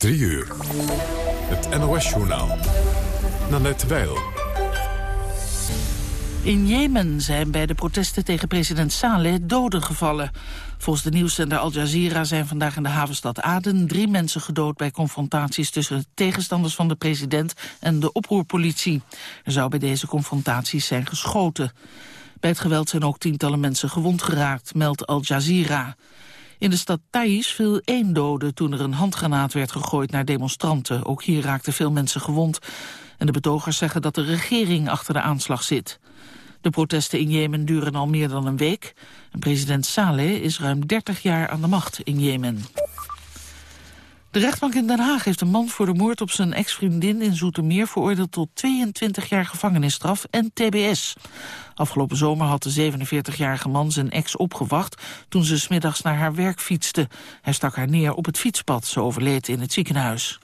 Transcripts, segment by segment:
3 uur. Het NOS-journaal. Nanette Weil. In Jemen zijn bij de protesten tegen president Saleh doden gevallen. Volgens de nieuwszender Al Jazeera zijn vandaag in de havenstad Aden... drie mensen gedood bij confrontaties tussen tegenstanders van de president... en de oproerpolitie. Er zou bij deze confrontaties zijn geschoten. Bij het geweld zijn ook tientallen mensen gewond geraakt, meldt Al Jazeera. In de stad Thais viel één dode toen er een handgranaat werd gegooid naar demonstranten. Ook hier raakten veel mensen gewond. En de betogers zeggen dat de regering achter de aanslag zit. De protesten in Jemen duren al meer dan een week. En president Saleh is ruim 30 jaar aan de macht in Jemen. De rechtbank in Den Haag heeft een man voor de moord op zijn ex-vriendin in Zoetermeer veroordeeld tot 22 jaar gevangenisstraf en tbs. Afgelopen zomer had de 47-jarige man zijn ex opgewacht toen ze smiddags naar haar werk fietste. Hij stak haar neer op het fietspad, ze overleed in het ziekenhuis.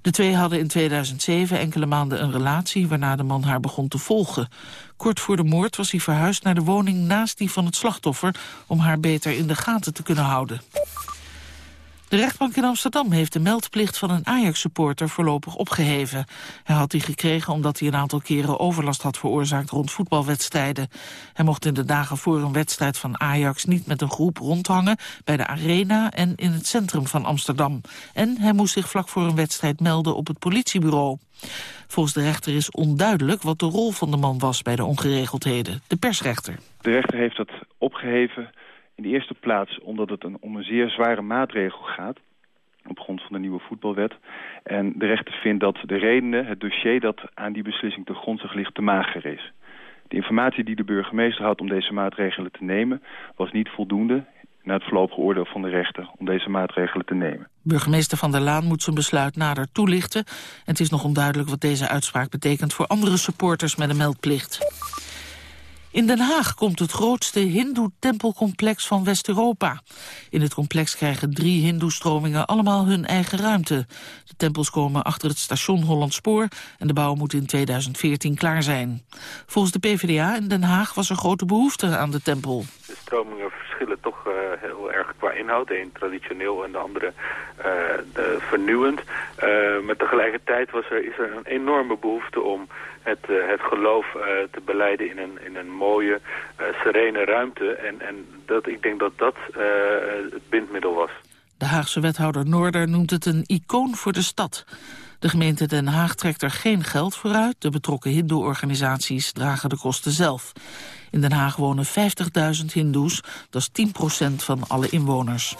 De twee hadden in 2007 enkele maanden een relatie waarna de man haar begon te volgen. Kort voor de moord was hij verhuisd naar de woning naast die van het slachtoffer om haar beter in de gaten te kunnen houden. De rechtbank in Amsterdam heeft de meldplicht van een Ajax-supporter voorlopig opgeheven. Hij had die gekregen omdat hij een aantal keren overlast had veroorzaakt rond voetbalwedstrijden. Hij mocht in de dagen voor een wedstrijd van Ajax niet met een groep rondhangen bij de arena en in het centrum van Amsterdam. En hij moest zich vlak voor een wedstrijd melden op het politiebureau. Volgens de rechter is onduidelijk wat de rol van de man was bij de ongeregeldheden. De persrechter. De rechter heeft dat opgeheven in de eerste plaats omdat het een, om een zeer zware maatregel gaat op grond van de nieuwe voetbalwet. En de rechter vindt dat de redenen, het dossier dat aan die beslissing te grondslag ligt, te mager is. De informatie die de burgemeester had om deze maatregelen te nemen... was niet voldoende naar het voorlopige oordeel van de rechter om deze maatregelen te nemen. Burgemeester Van der Laan moet zijn besluit nader toelichten. En het is nog onduidelijk wat deze uitspraak betekent voor andere supporters met een meldplicht. In Den Haag komt het grootste hindoe-tempelcomplex van West-Europa. In het complex krijgen drie hindoe-stromingen allemaal hun eigen ruimte. De tempels komen achter het station Hollandspoor... en de bouw moet in 2014 klaar zijn. Volgens de PvdA in Den Haag was er grote behoefte aan de tempel. Heel erg qua inhoud. Een traditioneel en de andere uh, de vernieuwend. Uh, maar tegelijkertijd was er, is er een enorme behoefte om het, het geloof te beleiden in een, in een mooie, serene ruimte. En, en dat, ik denk dat dat het bindmiddel was. De Haagse wethouder Noorder noemt het een icoon voor de stad. De gemeente Den Haag trekt er geen geld voor uit. De betrokken hindoe-organisaties dragen de kosten zelf. In Den Haag wonen 50.000 hindoes, dat is 10% van alle inwoners.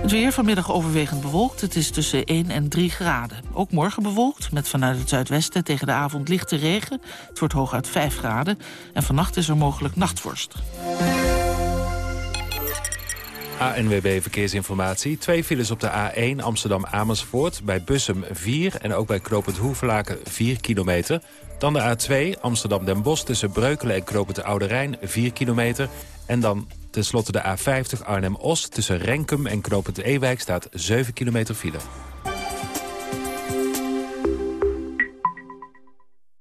Het weer vanmiddag overwegend bewolkt. Het is tussen 1 en 3 graden. Ook morgen bewolkt, met vanuit het zuidwesten tegen de avond lichte regen. Het wordt hooguit 5 graden. En vannacht is er mogelijk nachtvorst. ANWB Verkeersinformatie. Twee files op de A1 Amsterdam-Amersfoort. Bij Bussum 4 en ook bij Knopend Hoevelaken 4 kilometer. Dan de A2 Amsterdam-Den Bosch tussen Breukelen en Knopend Oude Rijn 4 kilometer. En dan Ten slotte de A50 Arnhem-Os tussen Renkum en Knopend Ewijk staat 7 kilometer file.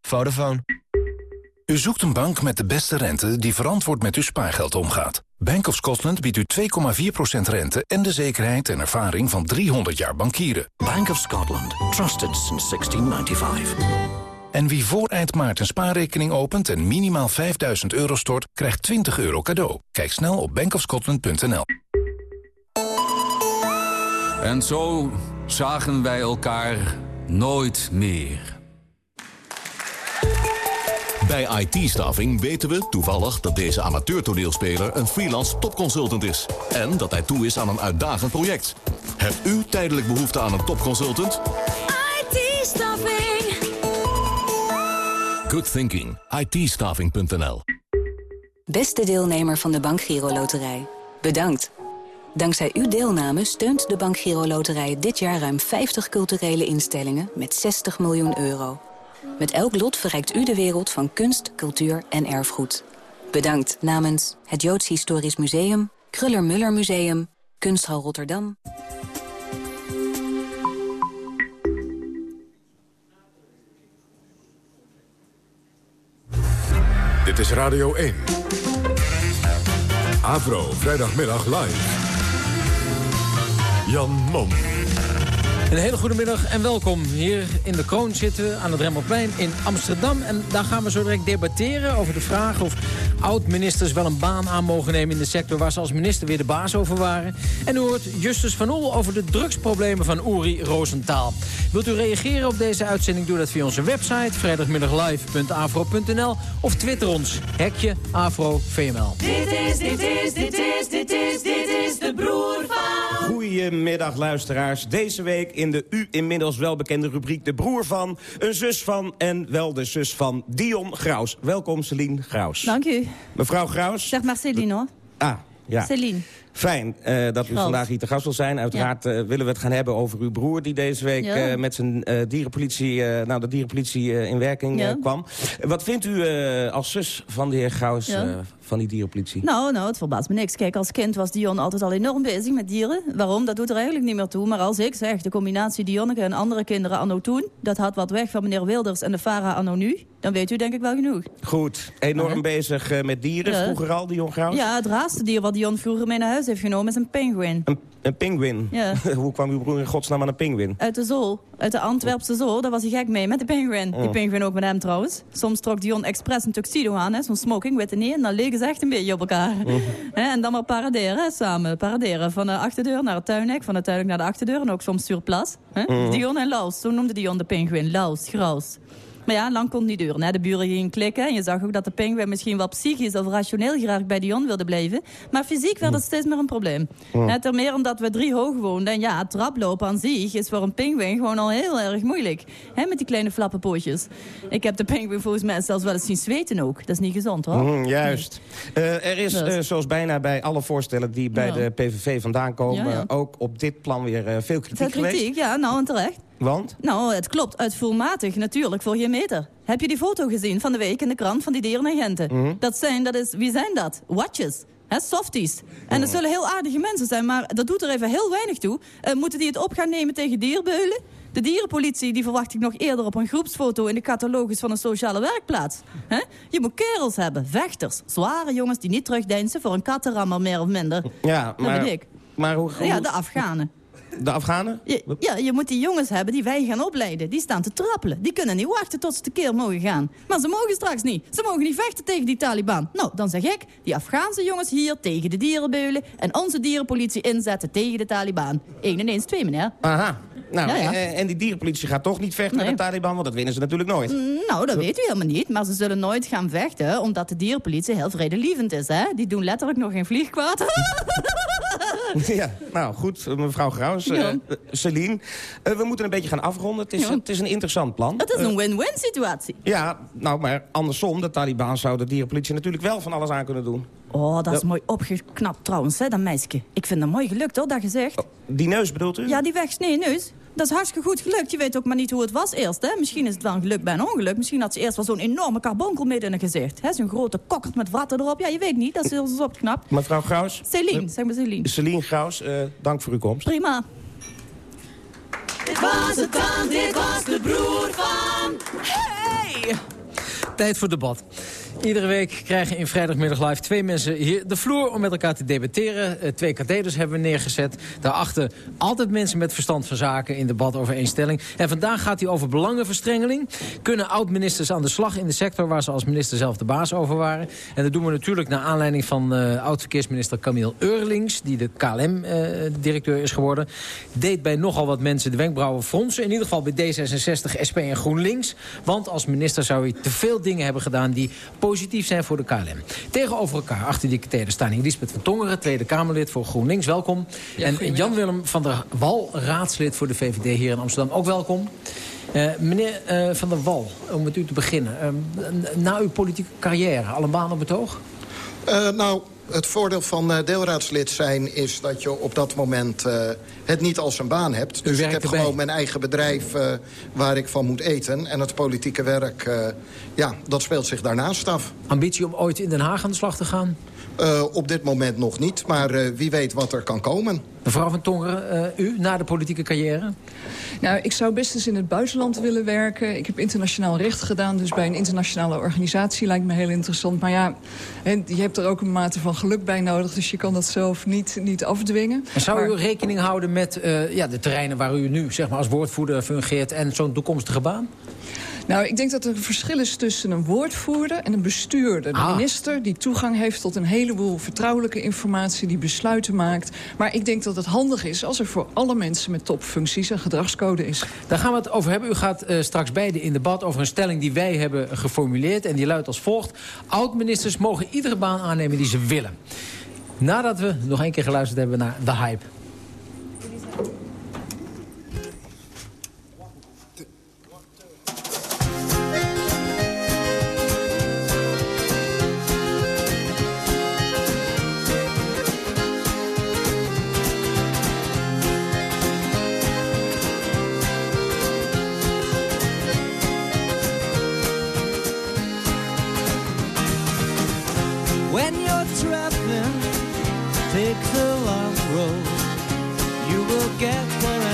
Vodafone. U zoekt een bank met de beste rente die verantwoord met uw spaargeld omgaat. Bank of Scotland biedt u 2,4% rente en de zekerheid en ervaring van 300 jaar bankieren. Bank of Scotland. Trusted since 1695. En wie voor eind maart een spaarrekening opent en minimaal 5000 euro stort, krijgt 20 euro cadeau. Kijk snel op bankofscotland.nl. En zo zagen wij elkaar nooit meer. Bij IT-staffing weten we toevallig dat deze amateurtoneelspeler een freelance topconsultant is. En dat hij toe is aan een uitdagend project. Hebt u tijdelijk behoefte aan een topconsultant? IT-staffing Good thinking. itstaffing.nl Beste deelnemer van de Bank Giro Loterij. Bedankt. Dankzij uw deelname steunt de Bank Giro Loterij dit jaar ruim 50 culturele instellingen met 60 miljoen euro. Met elk lot verrijkt u de wereld van kunst, cultuur en erfgoed. Bedankt namens het Joods Historisch Museum, Kruller-Muller Museum, Kunsthal Rotterdam. Dit is Radio 1. Avro, vrijdagmiddag live. Jan Mom. Een hele goede middag en welkom. Hier in de Kroon zitten we aan het Remmelplein in Amsterdam. En daar gaan we zo direct debatteren over de vraag of oud-ministers wel een baan aan mogen nemen in de sector waar ze als minister weer de baas over waren. En u hoort Justus van Oel over de drugsproblemen van Uri Roosentaal. Wilt u reageren op deze uitzending? Doe dat via onze website vrijdagmiddaglive.afro.nl of twitter ons, hekje AfroVML. Dit is, dit is, dit is, dit is, dit is de broer van... Goedemiddag luisteraars. Deze week in de u inmiddels welbekende rubriek De Broer van... een zus van en wel de zus van Dion Graus. Welkom Celine Graus. Dank u. Mevrouw Graus. Zeg maar Celine hoor. Ah, ja. Celine. Fijn uh, dat u vandaag hier te gast wil zijn. Uiteraard uh, willen we het gaan hebben over uw broer... die deze week Ja. uh, met zijn dierenpolitie, nou, de dierenpolitie in werking Ja. kwam. Wat vindt u als zus van de heer Ja. van die dierenpolitie? Nou, nou, het verbaast me niks. Kijk, als kind was Dion altijd al enorm bezig met dieren. Waarom? Dat doet er eigenlijk niet meer toe. Maar als ik zeg, de combinatie Dionneke en andere kinderen anno toen... dat had wat weg van meneer Wilders en de Fara anno nu... dan weet u denk ik wel genoeg. Goed, enorm bezig met dieren. Vroeger al, Dion Graus? Ja, het raarste dier wat Dion vroeger mee naar huis heeft genomen is een pinguïn. Een, een pinguïn? Ja. Hoe kwam uw broer in godsnaam aan een pinguïn? Uit de zoo, uit de Antwerpse zoo, daar was hij gek mee met de pinguïn. Die Oh. pinguïn ook met hem trouwens. Soms trok Dion expres een tuxedo aan, zo'n smoking, witte nee, en dan leken ze echt een beetje op elkaar. Hè, en dan maar paraderen, hè, samen. Paraderen van de achterdeur naar het tuinhek, van de tuinhek naar de achterdeur en ook soms surplas. Mhm. Dion en Laus, zo noemde Dion de pinguïn. Laus, graus. Maar ja, lang kon het niet duren. Hè. De buren gingen klikken. En je zag ook dat de pinguïn misschien wel psychisch of rationeel graag bij Dion wilde blijven. Maar fysiek werd het steeds meer een probleem. Hè, ten meer omdat we drie hoog woonden. En ja, traplopen aan zich is voor een pinguïn gewoon al heel erg moeilijk. Hè, met die kleine flappe pootjes. Ik heb de pinguïn volgens mij zelfs wel eens zien zweten ook. Dat is niet gezond hoor. Mhm, juist. Eh, er is, Dus. eh, zoals bijna bij alle voorstellen die bij Ja. de PVV vandaan komen... Ja, ja. ook op dit plan weer eh, veel kritiek Veel geweest. kritiek, ja, nou en terecht. Want? Nou, het klopt. Uitvoermatig natuurlijk voor geen meter. Heb je die foto gezien van de week in de krant van die dierenagenten? Mhm. Dat zijn, dat is, wie zijn dat? Watches. Hè, softies. En dat zullen heel aardige mensen zijn, maar dat doet er even heel weinig toe. Eh, moeten die het op gaan nemen tegen dierbeulen? De dierenpolitie die verwacht ik nog eerder op een groepsfoto in de catalogus van een sociale werkplaats. Je moet kerels hebben, vechters, zware jongens die niet terugdeinzen voor een kattenrammer meer of minder. Ja, Dat maar, ik. maar hoe, hoe- Ja, de Afghanen. De Afghanen? Je, ja, je moet die jongens hebben die wij gaan opleiden. Die staan te trappelen. Die kunnen niet wachten tot ze tekeer mogen gaan. Maar ze mogen straks niet. Ze mogen niet vechten tegen die Taliban. Nou, dan zeg ik, die Afghaanse jongens hier tegen de dierenbeulen... en onze dierenpolitie inzetten tegen de Taliban. 1 en 1 is 2, meneer. Aha. Nou, Ja, ja. En, die dierenpolitie gaat toch niet vechten Nee. met de Taliban... want dat winnen ze natuurlijk nooit. Nou, dat weet u helemaal niet. Maar ze zullen nooit gaan vechten... omdat de dierenpolitie heel vredelievend is, hè? Die doen letterlijk nog geen vlieg kwaad. ja, nou goed, eh, mevrouw Graus. eh, Ja. eh, Celine, eh, we moeten een beetje gaan afronden. Het is, Ja. het is een interessant plan. Het is Eh, een win-win situatie. Ja, nou, maar andersom, de Taliban zou de dierenpolitie natuurlijk wel van alles aan kunnen doen. Oh, dat is Ja. mooi opgeknapt trouwens, hè, dat meisje. Ik vind dat mooi gelukt, hoor, dat gezegd. Die neus bedoelt u? Ja, die wegsnee-neus. Dat is hartstikke goed gelukt. Je weet ook maar niet hoe het was eerst. Hè? Misschien is het wel een geluk bij een ongeluk. Misschien had ze eerst wel zo'n enorme carbonkel midden in haar gezicht. hè? Zo'n grote kokkert met watten erop. Ja, je weet niet. Dat is heel zo opgeknapt. Mevrouw Graus? Celine, zeg maar Celine. Celine Graus, eh, dank voor uw komst. Prima. Dit was het dan, dit was de broer van... Hey! Tijd voor debat. Iedere week krijgen in vrijdagmiddag live twee mensen hier de vloer om met elkaar te debatteren. Eh, twee katheders hebben we neergezet. Daarachter altijd mensen met verstand van zaken in debat over één stelling. En vandaag gaat hij over belangenverstrengeling. Kunnen oud-ministers aan de slag in de sector waar ze als minister zelf de baas over waren? En dat doen we natuurlijk naar aanleiding van eh, oud-verkeersminister Camille Eurlings... die de KLM-directeur is geworden. Deed bij nogal wat mensen de wenkbrauwen fronsen. In ieder geval bij D66, SP en GroenLinks. Want als minister zou hij te veel dingen hebben gedaan... die positief zijn voor de KLM. Tegenover elkaar, achter die katheder staan hier Lisbeth van Tongeren... Tweede Kamerlid voor GroenLinks, welkom. en Jan-Willem van der Wal, raadslid voor de VVD hier in Amsterdam, ook welkom. Eh, meneer eh, Van der Wal, om met u te beginnen. Eh, na uw politieke carrière, al een baan op het oog? Eh, nou, het voordeel van uh, deelraadslid zijn is dat je op dat moment uh, het niet als een baan hebt. Dus ik heb erbij. gewoon mijn eigen bedrijf uh, waar ik van moet eten. En het politieke werk, ja, dat speelt zich daarnaast af. Ambitie om ooit in Den Haag aan de slag te gaan? Uh, op dit moment nog niet, maar uh, wie weet wat er kan komen. Mevrouw van Tongeren, uh, u, na de politieke carrière? Nou, ik zou best eens in het buitenland willen werken. Ik heb internationaal recht gedaan, dus bij een internationale organisatie lijkt me heel interessant. Maar ja, je hebt er ook een mate van geluk bij nodig, dus je kan dat zelf niet, niet afdwingen. En zou maar... u rekening houden met ja, de terreinen waar u nu zeg maar, als woordvoerder fungeert en zo'n toekomstige baan? Nou, ik denk dat er een verschil is tussen een woordvoerder en een bestuurder. De ah. minister die toegang heeft tot een heleboel vertrouwelijke informatie... die besluiten maakt. Maar ik denk dat het handig is als er voor alle mensen met topfuncties... een gedragscode is. Daar gaan we het over hebben. U gaat uh, straks beide in debat over een stelling die wij hebben geformuleerd. En die luidt als volgt. Oud-ministers mogen iedere baan aannemen die ze willen. Nadat we nog een keer geluisterd hebben naar take the long road, you will get where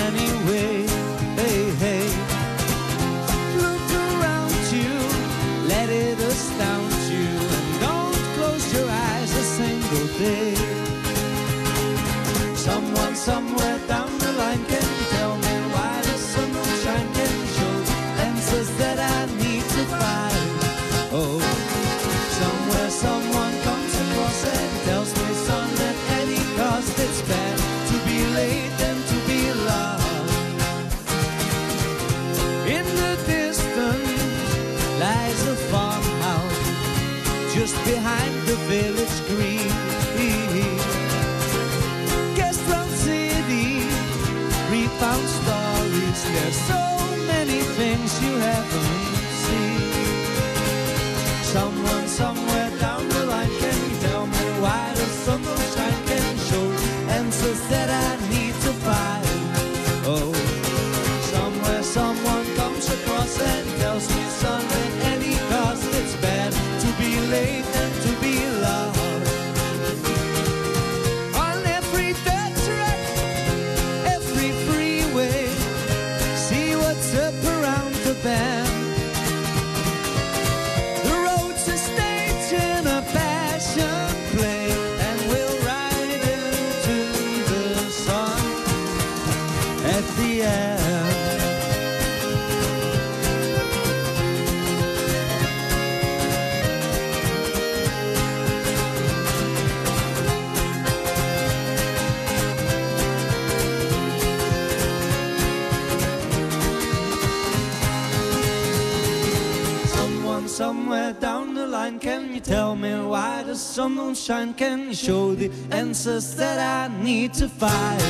sun don't shine, can show the answers that I need to find?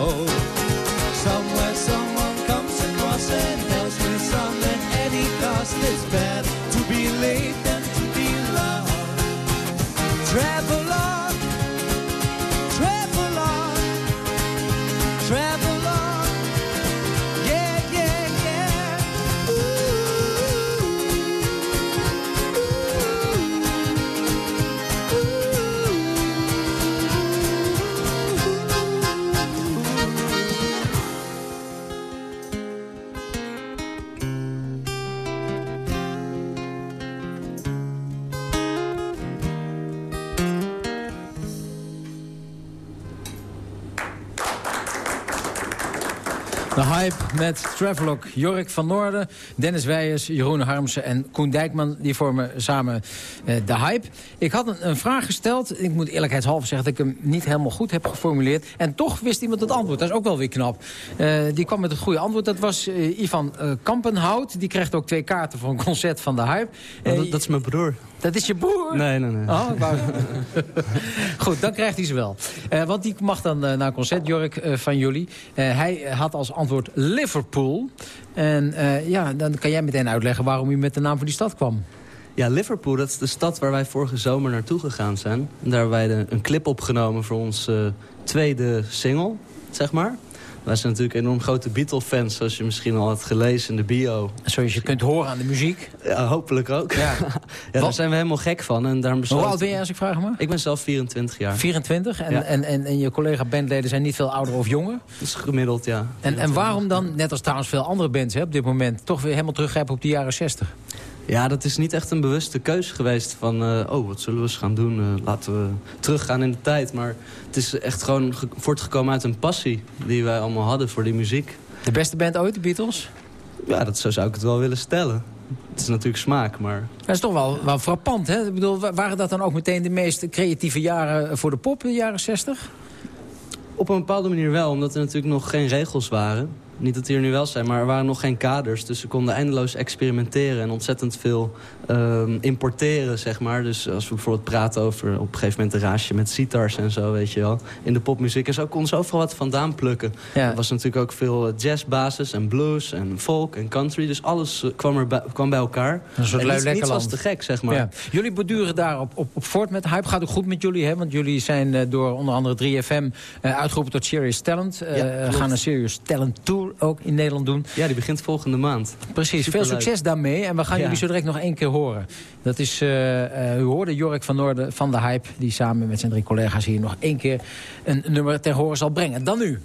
Oh, met Travelog, Jork van Noorden, Dennis Weijers, Jeroen Harmsen en Koen Dijkman. Die vormen samen uh, de hype. Ik had een, een, vraag gesteld. Ik moet eerlijkheidshalve zeggen dat ik hem niet helemaal goed heb geformuleerd. En toch wist iemand het antwoord. Dat is ook wel weer knap. Uh, die kwam met het goede antwoord. Dat was uh, Ivan Kampenhout. Die krijgt ook twee kaarten voor een concert van de hype. dat, dat is mijn broer. Dat is je broer? Nee, nee, nee. Oh, wou... Goed, dan krijgt hij ze wel. Uh, want die mag dan uh, naar een concert, Jork, uh, van jullie. hij had als antwoord Liverpool. En ja, dan kan jij meteen uitleggen waarom u met de naam van die stad kwam. Ja, Liverpool, dat is de stad waar wij vorige zomer naartoe gegaan zijn. En daar hebben wij de, een clip opgenomen voor onze tweede single, zeg maar. Wij zijn natuurlijk enorm grote Beatle-fans, zoals je misschien al had gelezen in de bio. Zoals je kunt horen aan de muziek. Ja, hopelijk ook. Ja, ja daar zijn we helemaal gek van. En daarom Hoe oud ben je als ik vraag maar? Ik ben zelf 24 jaar. 24? En, en, en, en, je collega-bandleden zijn niet veel ouder of jonger? Dat is gemiddeld, ja. En, en waarom dan, net als trouwens veel andere bands hè, op dit moment... toch weer helemaal teruggrijpen op de jaren 60? Ja, dat is niet echt een bewuste keuze geweest van... Uh, oh, wat zullen we eens gaan doen? Uh, laten we teruggaan in de tijd. Maar het is echt gewoon voortgekomen uit een passie... die wij allemaal hadden voor die muziek. De beste band ooit, de Beatles? Ja, dat zo zou ik het wel willen stellen. Het is natuurlijk smaak, maar... Dat is toch wel, wel frappant, hè? Ik bedoel, waren dat dan ook meteen de meest creatieve jaren voor de pop, de jaren 60? Op een bepaalde manier wel, omdat er natuurlijk nog geen regels waren. Niet dat die er nu wel zijn, maar er waren nog geen kaders. Dus ze konden eindeloos experimenteren en ontzettend veel um, importeren, zeg maar. Dus als we bijvoorbeeld praten over op een gegeven moment een raasje met sitars en zo, weet je wel. In de popmuziek. En zo konden ze overal wat vandaan plukken. Er was natuurlijk ook veel jazzbasis en blues en folk en country. Dus alles eh, kwam, er bij, kwam bij elkaar. Een soort en niets, was te gek, zeg maar. Ja. Jullie beduren daar op, op, op voort met hype. Gaat ook goed met jullie, hè? Want jullie zijn uh, door onder andere 3FM uh, uitgeroepen tot Serious Talent. Uh, ja, gaan een Serious Talent Tour ook in Nederland doen. Ja, die begint volgende maand. Precies, veel succes daarmee. En we gaan jullie zo direct nog één keer horen. Dat is, uh, uh, u hoorde Jork van Noorden van de Hype... die samen met zijn drie collega's hier nog één keer een nummer ter horen zal brengen. Dan nu.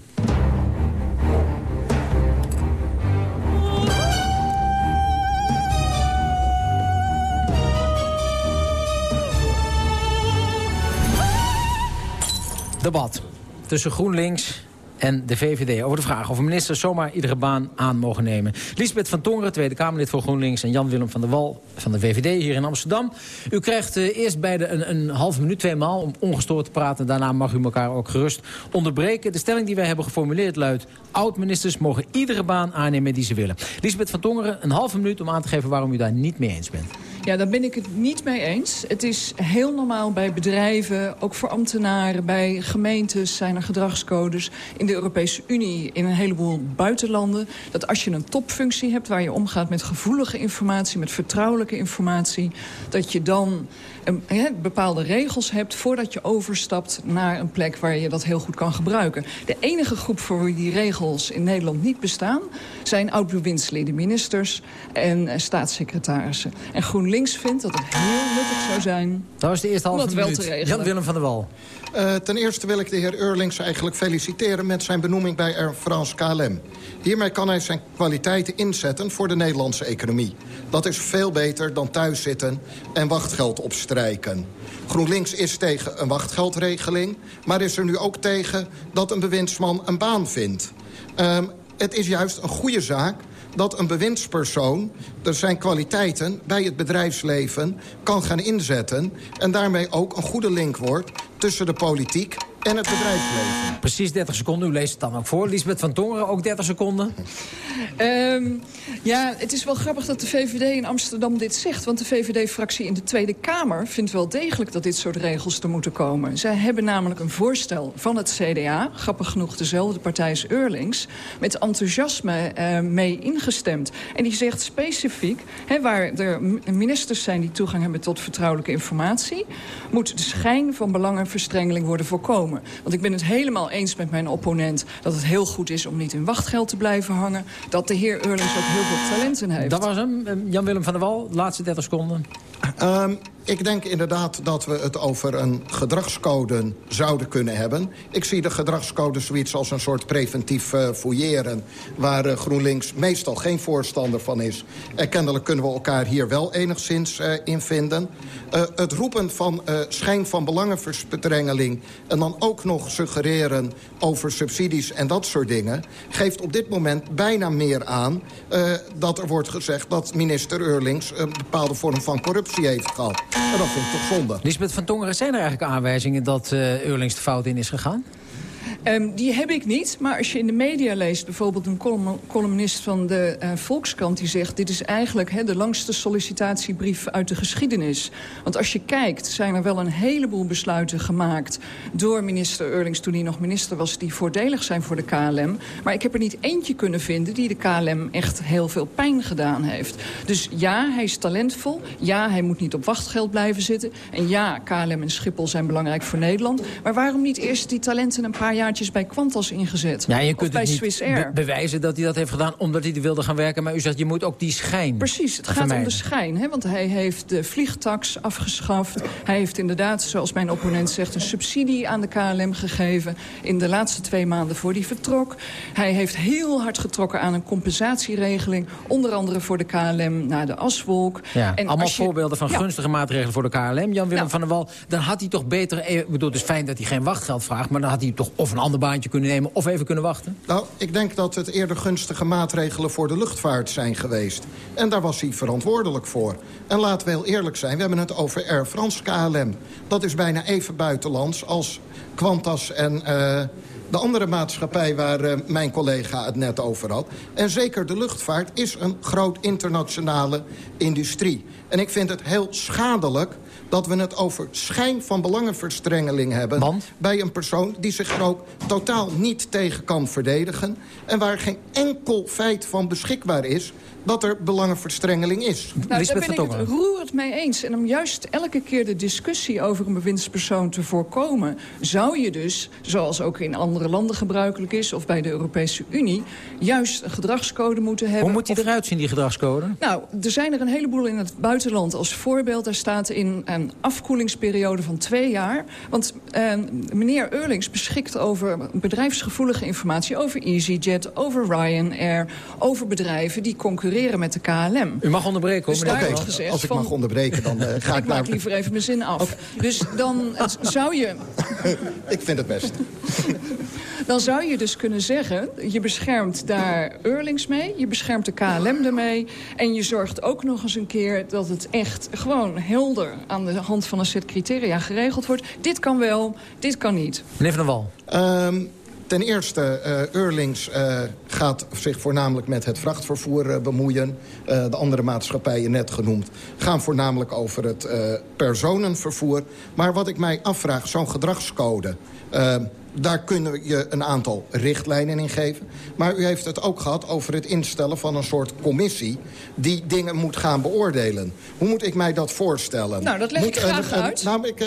Debat tussen GroenLinks en de VVD over de vraag of ministers zomaar iedere baan aan mogen nemen. Lisbeth van Tongeren, Tweede Kamerlid voor GroenLinks... en Jan-Willem van der Wal van de VVD hier in Amsterdam. U krijgt uh, eerst beide een, een half minuut, twee maal om ongestoord te praten. Daarna mag u elkaar ook gerust onderbreken. De stelling die wij hebben geformuleerd luidt... oud-ministers mogen iedere baan aannemen die ze willen. Lisbeth van Tongeren, een halve minuut om aan te geven waarom u daar niet mee eens bent. Ja, daar ben ik het niet mee eens. Het is heel normaal bij bedrijven, ook voor ambtenaren... bij gemeentes zijn er gedragscodes. In de Europese Unie, in een heleboel buitenlanden... dat als je een topfunctie hebt waar je omgaat met gevoelige informatie... met vertrouwelijke informatie, dat je dan een, he, bepaalde regels hebt... voordat je overstapt naar een plek waar je dat heel goed kan gebruiken. De enige groep voor wie die regels in Nederland niet bestaan... zijn oud-bewindsleden, ministers en uh, staatssecretarissen. En GroenLinks vindt dat het heel nuttig zou zijn... Dat was de eerste halve minuut. Jan-Willem van der Wal. Uh, ten eerste wil ik de heer Eurlings eigenlijk feliciteren... met zijn benoeming bij Air France KLM. Hiermee kan hij zijn kwaliteiten inzetten voor de Nederlandse economie. Dat is veel beter dan thuis zitten en wachtgeld opstrijken. GroenLinks is tegen een wachtgeldregeling... maar is er nu ook tegen dat een bewindsman een baan vindt. Uh, het is juist een goede zaak dat een bewindspersoon er zijn kwaliteiten bij het bedrijfsleven kan gaan inzetten... en daarmee ook een goede link wordt tussen de politiek en het bedrijfsleven. Precies 30 seconden. U leest het dan ook voor. Lisbeth van Tongeren, ook 30 seconden. Um, ja, het is wel grappig dat de VVD in Amsterdam dit zegt. Want de VVD-fractie in de Tweede Kamer vindt wel degelijk dat dit soort regels er moeten komen. Zij hebben namelijk een voorstel van het CDA, grappig genoeg dezelfde partij als Eurlings, met enthousiasme uh, mee ingestemd. En die zegt specifiek, hè, waar er ministers zijn die toegang hebben tot vertrouwelijke informatie, moet de schijn van belangenverstrengeling worden voorkomen. Want ik ben het helemaal eens met mijn opponent... dat het heel goed is om niet in wachtgeld te blijven hangen. Dat de heer Eurlings ook heel veel talenten heeft. Dat was hem. Jan-Willem van der Wal, laatste 30 seconden. Um, ik denk inderdaad dat we het over een gedragscode zouden kunnen hebben. Ik zie de gedragscode zoiets als een soort preventief uh, fouilleren... waar uh, GroenLinks meestal geen voorstander van is. En kennelijk kunnen we elkaar hier wel enigszins uh, in vinden. het roepen van schijn van belangenverstrengeling... en dan ook nog suggereren over subsidies en dat soort dingen... geeft op dit moment bijna meer aan dat er wordt gezegd... dat minister Eurlings een bepaalde vorm van corruptie heeft gehad. En dat vind ik toch zonde. Lisbeth van Tongeren, zijn er eigenlijk aanwijzingen dat uh, Eurlings de fout in is gegaan? Um, die heb ik niet, maar als je in de media leest... bijvoorbeeld een column columnist van de uh, Volkskrant... die zegt, dit is eigenlijk de langste sollicitatiebrief uit de geschiedenis. Want als je kijkt, zijn er wel een heleboel besluiten gemaakt... door minister Eurlings toen hij nog minister was... die voordelig zijn voor de KLM. Maar ik heb er niet eentje kunnen vinden... die de KLM echt heel veel pijn gedaan heeft. Dus ja, hij is talentvol. Ja, hij moet niet op wachtgeld blijven zitten. En ja, KLM en Schiphol zijn belangrijk voor Nederland. Maar waarom niet eerst die talenten een paar jaartjes bij Qantas ingezet? Ja, je kunt of bij het Swiss Air. Be bewijzen dat hij dat heeft gedaan omdat hij er wilde gaan werken. Maar u zegt, je moet ook die schijn Precies, het gaat om de schijn. Hè? Want hij heeft de vliegtax afgeschaft. Hij heeft inderdaad, zoals mijn opponent zegt... een subsidie aan de KLM gegeven in de laatste twee maanden voor die vertrok. Hij heeft heel hard getrokken aan een compensatieregeling. Onder andere voor de KLM naar de aswolk. Ja, en allemaal je, voorbeelden van ja. gunstige maatregelen voor de KLM. Jan-Willem nou, van der Wal, dan had hij toch beter... Eh, ik bedoel, het is fijn dat hij geen wachtgeld vraagt... maar dan had hij toch of een ander baantje kunnen nemen... of even kunnen wachten? Nou, ik denk dat het eerder gunstige maatregelen voor de luchtvaart zijn geweest. En daar was hij verantwoordelijk voor. En laten we heel eerlijk zijn, we hebben het over Air France KLM. Dat is bijna even buitenlands als Qantas en uh, de andere maatschappij waar uh, mijn collega het net over had. En zeker de luchtvaart is een groot internationale industrie. En ik vind het heel schadelijk dat we het over schijn van belangenverstrengeling hebben... Want? bij een persoon die zich er ook totaal niet tegen kan verdedigen... en waar geen enkel feit van beschikbaar is dat er belangenverstrengeling is. Nou, daar ben ik het roerend mee eens. En om juist elke keer de discussie over een bewindspersoon te voorkomen... zou je dus, zoals ook in andere landen gebruikelijk is... of bij de Europese Unie, juist een gedragscode moeten hebben. Hoe moet die eruit zien, die gedragscode? Nou, er zijn er een heleboel in het buitenland als voorbeeld. Daar staat in een afkoelingsperiode van twee jaar. Want eh, meneer Eurlings beschikt over bedrijfsgevoelige informatie... over EasyJet, over Ryanair, over bedrijven die concurreren met de KLM. U mag onderbreken, hoor. Dus daar wordt gezegd Als ik van, mag onderbreken, dan uh, ga ik, ik maak liever even mijn zin af. Okay. Dus dan zou je... ik vind het best. Dan zou je dus kunnen zeggen, je beschermt daar Eurlings mee... je beschermt de KLM ermee... en je zorgt ook nog eens een keer dat het echt gewoon helder... aan de hand van een set criteria geregeld wordt. Dit kan wel, dit kan niet. Meneer Van der Wal. Um, Ten eerste, uh, Eurlings uh, gaat zich voornamelijk met het vrachtvervoer uh, bemoeien. de andere maatschappijen net genoemd gaan voornamelijk over het personenvervoer. Maar wat ik mij afvraag, zo'n gedragscode... daar kunnen je een aantal richtlijnen in geven. Maar u heeft het ook gehad over het instellen van een soort commissie... die dingen moet gaan beoordelen. Hoe moet ik mij dat voorstellen? Nou, dat leg moet ik graag een, uit. Een, nou, ik,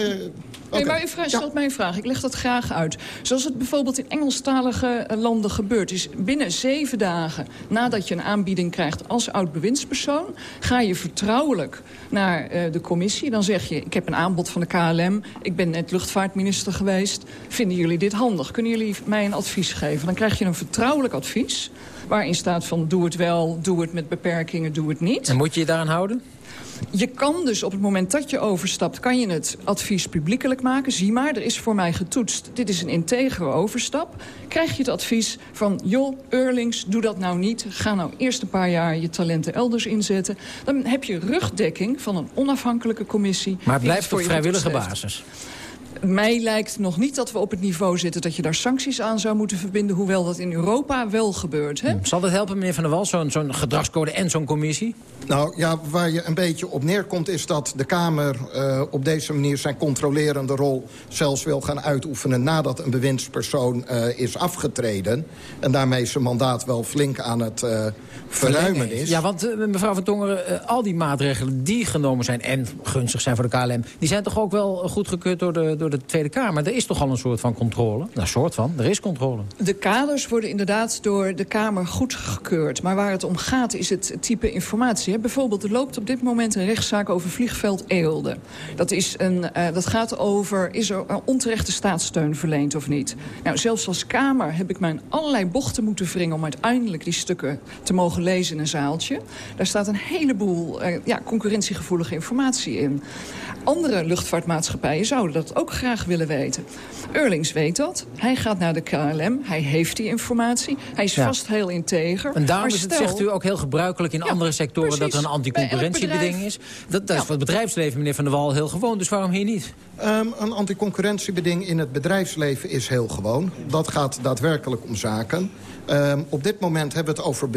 Nee, maar u stelt ja. mij een vraag. Ik leg dat graag uit. Zoals het bijvoorbeeld in Engelstalige landen gebeurt... is binnen zeven dagen nadat je een aanbieding krijgt als oud-bewindspersoon... ga je vertrouwelijk naar uh, de commissie. Dan zeg je, ik heb een aanbod van de KLM. Ik ben net luchtvaartminister geweest. Vinden jullie dit handig? Kunnen jullie mij een advies geven? Dan krijg je een vertrouwelijk advies... waarin staat van doe het wel, doe het met beperkingen, doe het niet. En moet je je daaraan houden? Je kan dus op het moment dat je overstapt... kan je het advies publiekelijk maken. Zie maar, er is voor mij getoetst. Dit is een integere overstap. Krijg je het advies van... joh, Eurlings, doe dat nou niet. Ga nou eerst een paar jaar je talenten elders inzetten. Dan heb je rugdekking van een onafhankelijke commissie. Maar het blijft op vrijwillige basis mij lijkt nog niet dat we op het niveau zitten... dat je daar sancties aan zou moeten verbinden... hoewel dat in Europa wel gebeurt. Hè? Zal dat helpen, meneer Van der Wal, zo'n zo gedragscode en zo'n commissie? Nou ja, waar je een beetje op neerkomt... is dat de Kamer uh, op deze manier zijn controlerende rol... zelfs wil gaan uitoefenen nadat een bewindspersoon uh, is afgetreden. En daarmee zijn mandaat wel flink aan het uh, verruimen is. Ja, want mevrouw Van Tongeren, al die maatregelen die genomen zijn... en gunstig zijn voor de KLM... die zijn toch ook wel goedgekeurd door de, door de Tweede Kamer. Er is toch al een soort van controle? Nou, soort van. Er is controle. De kaders worden inderdaad door de Kamer goedgekeurd. Maar waar het om gaat is het type informatie. Bijvoorbeeld, er loopt op dit moment een rechtszaak over vliegveld Eelde. Dat, is een, uh, dat gaat over, is er onterechte staatssteun verleend of niet? Nou, zelfs als Kamer heb ik mij allerlei bochten moeten wringen... om uiteindelijk die stukken te mogen lezen in een zaaltje. Daar staat een heleboel uh, ja, concurrentiegevoelige informatie in. Andere luchtvaartmaatschappijen zouden dat ook graag willen weten. Eurlings weet dat. Hij gaat naar de KLM. Hij heeft die informatie. Hij is Ja. vast heel integer. En daarom Maar is het, stel- zegt u, ook heel gebruikelijk in andere sectoren... dat er een anticoncurrentiebeding is. Dat, dat is voor het bedrijfsleven, meneer Van der Wal, heel gewoon. Dus waarom hier niet? Ehm, een anticoncurrentiebeding in het bedrijfsleven is heel gewoon. Dat gaat daadwerkelijk om zaken. Ehm, op dit moment hebben we het over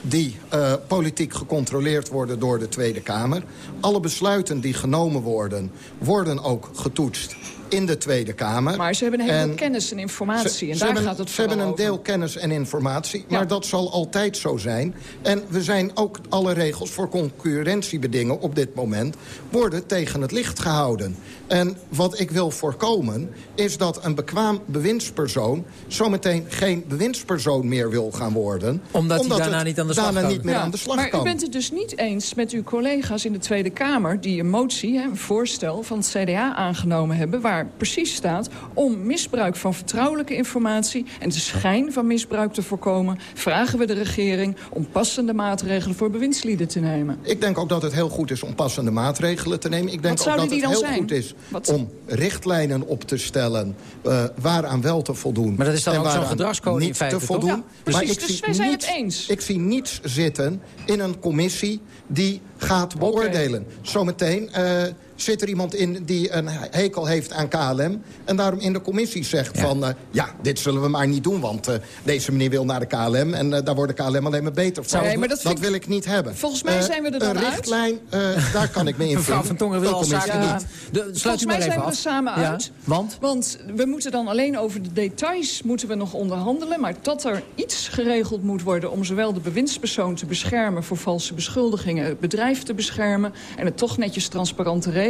die eh, politiek gecontroleerd worden door de Tweede Kamer. Alle besluiten die genomen worden, worden ook getoetst in de Tweede Kamer. Maar ze hebben een heleboel En kennis en informatie. ze- en daar hebben, gaat het Ze hebben een deel kennis en informatie, maar dat zal altijd zo zijn. En we zijn ook alle regels voor concurrentiebedingen op dit moment... worden tegen het licht gehouden. En wat ik wil voorkomen, is dat een bekwaam bewindspersoon... zometeen geen bewindspersoon meer wil gaan worden. Omdat hij daarna het niet aan de slag daarna kan. niet meer Ja, aan de slag maar kan. u bent het dus niet eens met uw collega's in de Tweede Kamer... die een motie, hè, een voorstel van het CDA aangenomen hebben... waar precies staat om misbruik van vertrouwelijke informatie... en de schijn van misbruik te voorkomen... vragen we de regering om passende maatregelen voor bewindslieden te nemen. Ik denk ook dat het heel goed is om passende maatregelen te nemen. Ik denk Wat ook zouden dat het die heel dan zijn? goed is Wat- om richtlijnen op te stellen... eh, waaraan wel te voldoen. Maar dat is dan en ook zo'n waaraan gedragscode in niet feite, te toch? voldoen. Ja, precies. Maar ik Dus zie wij zijn het eens. Ik zie niets zitten in een commissie die gaat beoordelen. Zometeen eh, zit er iemand in die een hekel heeft aan KLM... en daarom in de commissie zegt van... eh, ja, dit zullen we maar niet doen, want eh, deze meneer wil naar de KLM... en eh, daar wordt de KLM alleen maar beter van. Nee, maar dat wil ik niet hebben. Volgens mij zijn we er dan Een uit. richtlijn, eh, daar kan ik me in Mevrouw van Tongen wil al commissie zaken niet. niet. De, sluit Volgens mij maar even zijn we af. er samen Ja, uit. Want? Want we moeten dan alleen over de details moeten we nog onderhandelen. Maar dat er iets geregeld moet worden om zowel de bewindspersoon te beschermen... voor valse beschuldigingen, het bedrijf te beschermen... en het toch netjes transparant te regelen.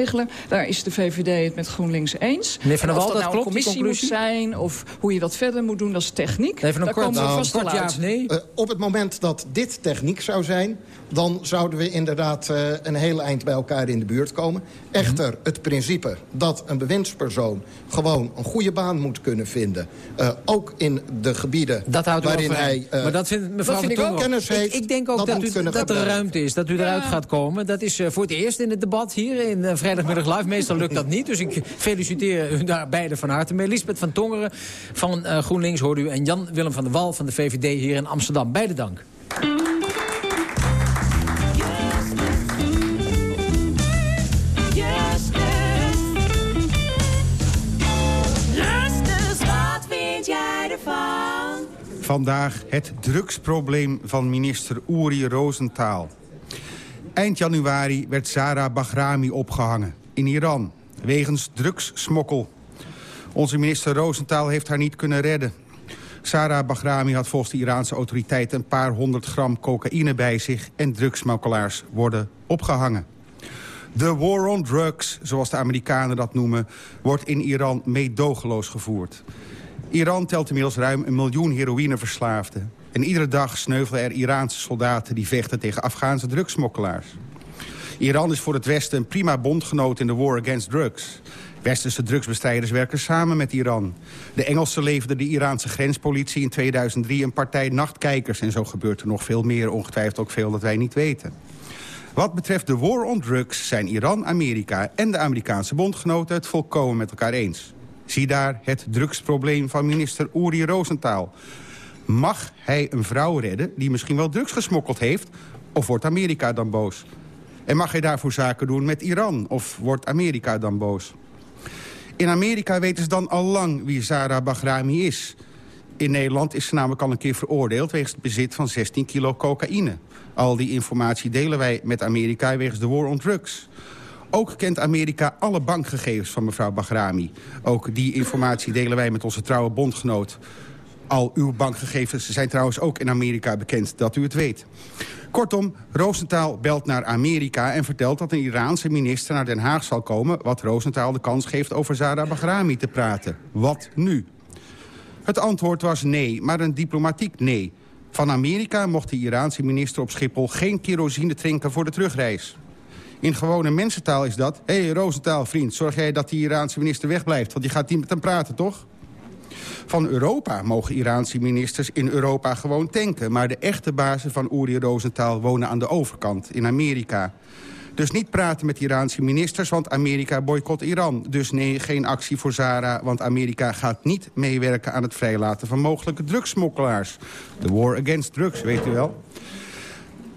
Daar is de VVD het met GroenLinks eens. Meneer Van der Wal, dat dat nou klopt, een commissie moet zijn... of hoe je dat verder moet doen, dat is techniek. Even een Daar kort- komen we nou, vast kort ja nee? Eh, op het moment dat dit techniek zou zijn... dan zouden we inderdaad eh, een hele eind bij elkaar in de buurt komen. Echter, het principe dat een bewindspersoon... gewoon een goede baan moet kunnen vinden... eh, ook in de gebieden Dat houdt waarin hij... eh, maar dat vindt mevrouw vind van ik ook. Kennis Ik, heeft, ik denk ook dat dat, u, dat er ruimte is, dat u eruit gaat komen. Dat is voor het eerst in het debat hier in Vrijdagmiddag Live. Meestal lukt dat niet, dus ik feliciteer u daar beide van harte mee. Lisbeth van Tongeren van eh, GroenLinks hoorde u... en Jan-Willem van der Wal van de VVD hier in Amsterdam. Beide dank. Vandaag het drugsprobleem van minister Uri Rosenthal. Eind januari werd Zara Bahrami opgehangen in Iran... wegens drugssmokkel. Onze minister Rosenthal heeft haar niet kunnen redden. Sarah Bahrami had volgens de Iraanse autoriteiten... een paar honderd gram cocaïne bij zich... en drugsmokkelaars worden opgehangen. De war on drugs, zoals de Amerikanen dat noemen... wordt in Iran meedogenloos gevoerd. Iran telt inmiddels ruim een miljoen heroïneverslaafden. En iedere dag sneuvelen er Iraanse soldaten... die vechten tegen Afghaanse drugsmokkelaars. Iran is voor het Westen een prima bondgenoot in de war against drugs. Westerse drugsbestrijders werken samen met Iran. De Engelsen leverden de Iraanse grenspolitie in 2003 een partij nachtkijkers. En zo gebeurt er nog veel meer, ongetwijfeld ook veel dat wij niet weten. Wat betreft de war on drugs zijn Iran, Amerika en de Amerikaanse bondgenoten het volkomen met elkaar eens. Zie daar het drugsprobleem van minister Uri Rosenthal. Mag hij een vrouw redden die misschien wel drugs gesmokkeld heeft... of wordt Amerika dan boos? En mag hij daarvoor zaken doen met Iran of wordt Amerika dan boos? In Amerika weten ze dan al lang wie Zara Bahrami is. In Nederland is ze namelijk al een keer veroordeeld... wegens het bezit van 16 kilo cocaïne. Al die informatie delen wij met Amerika wegens de war on drugs. Ook kent Amerika alle bankgegevens van mevrouw Bahrami. Ook die informatie delen wij met onze trouwe bondgenoot. Al uw bankgegevens zijn trouwens ook in Amerika bekend, dat u het weet. Kortom, Rosenthal belt naar Amerika en vertelt dat een Iraanse minister naar Den Haag zal komen... wat Rosenthal de kans geeft over Zara Bahrami te praten. Wat nu? Het antwoord was nee, maar een diplomatiek nee. Van Amerika mocht de Iraanse minister op Schiphol geen kerosine drinken voor de terugreis. In gewone mensentaal is dat... Hé, hey, Rosenthal, vriend, zorg jij dat die Iraanse minister wegblijft... want die gaat niet met hem praten, toch? Van Europa mogen Iraanse ministers in Europa gewoon tanken... maar de echte bazen van Uri Rosenthal wonen aan de overkant, in Amerika. Dus niet praten met Iraanse ministers, want Amerika boycott Iran. Dus nee, geen actie voor Zara, want Amerika gaat niet meewerken... aan het vrijlaten van mogelijke drugsmokkelaars. De war against drugs, weet u wel.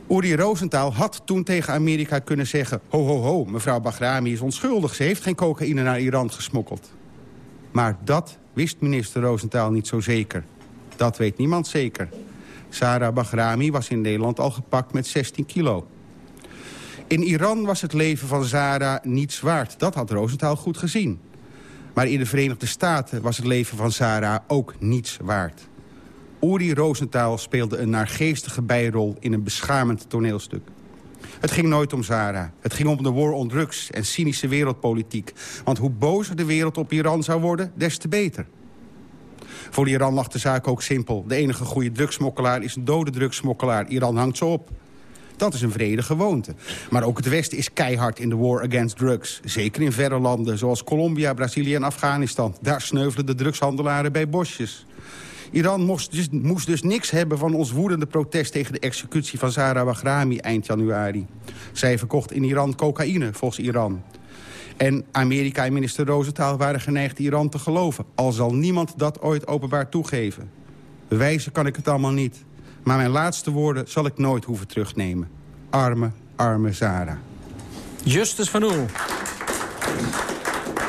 Uri Rosenthal had toen tegen Amerika kunnen zeggen... ho, ho, ho, mevrouw Bahrami is onschuldig. Ze heeft geen cocaïne naar Iran gesmokkeld. Maar dat wist minister Rosenthal niet zo zeker. Dat weet niemand zeker. Sarah Bahrami was in Nederland al gepakt met 16 kilo. In Iran was het leven van Zara niets waard. Dat had Rosenthal goed gezien. Maar in de Verenigde Staten was het leven van Zara ook niets waard. Uri Rosenthal speelde een naargeestige bijrol in een beschamend toneelstuk. Het ging nooit om Zara. Het ging om de war on drugs en cynische wereldpolitiek. Want hoe bozer de wereld op Iran zou worden, des te beter. Voor Iran lag de zaak ook simpel. De enige goede drugsmokkelaar is een dode drugsmokkelaar. Iran hangt ze op. Dat is een vrede gewoonte. Maar ook het Westen is keihard in de war against drugs. Zeker in verre landen zoals Colombia, Brazilië en Afghanistan. Daar sneuvelen de drugshandelaren bij bosjes. Iran moest dus, moest dus niks hebben van ons woedende protest... tegen de executie van Zara Bahrami eind januari. Zij verkocht in Iran cocaïne, volgens Iran. En Amerika en minister Rosenthal waren geneigd Iran te geloven. Al zal niemand dat ooit openbaar toegeven. Bewijzen kan ik het allemaal niet. Maar mijn laatste woorden zal ik nooit hoeven terugnemen. Arme, arme Zara. Justus van Oel.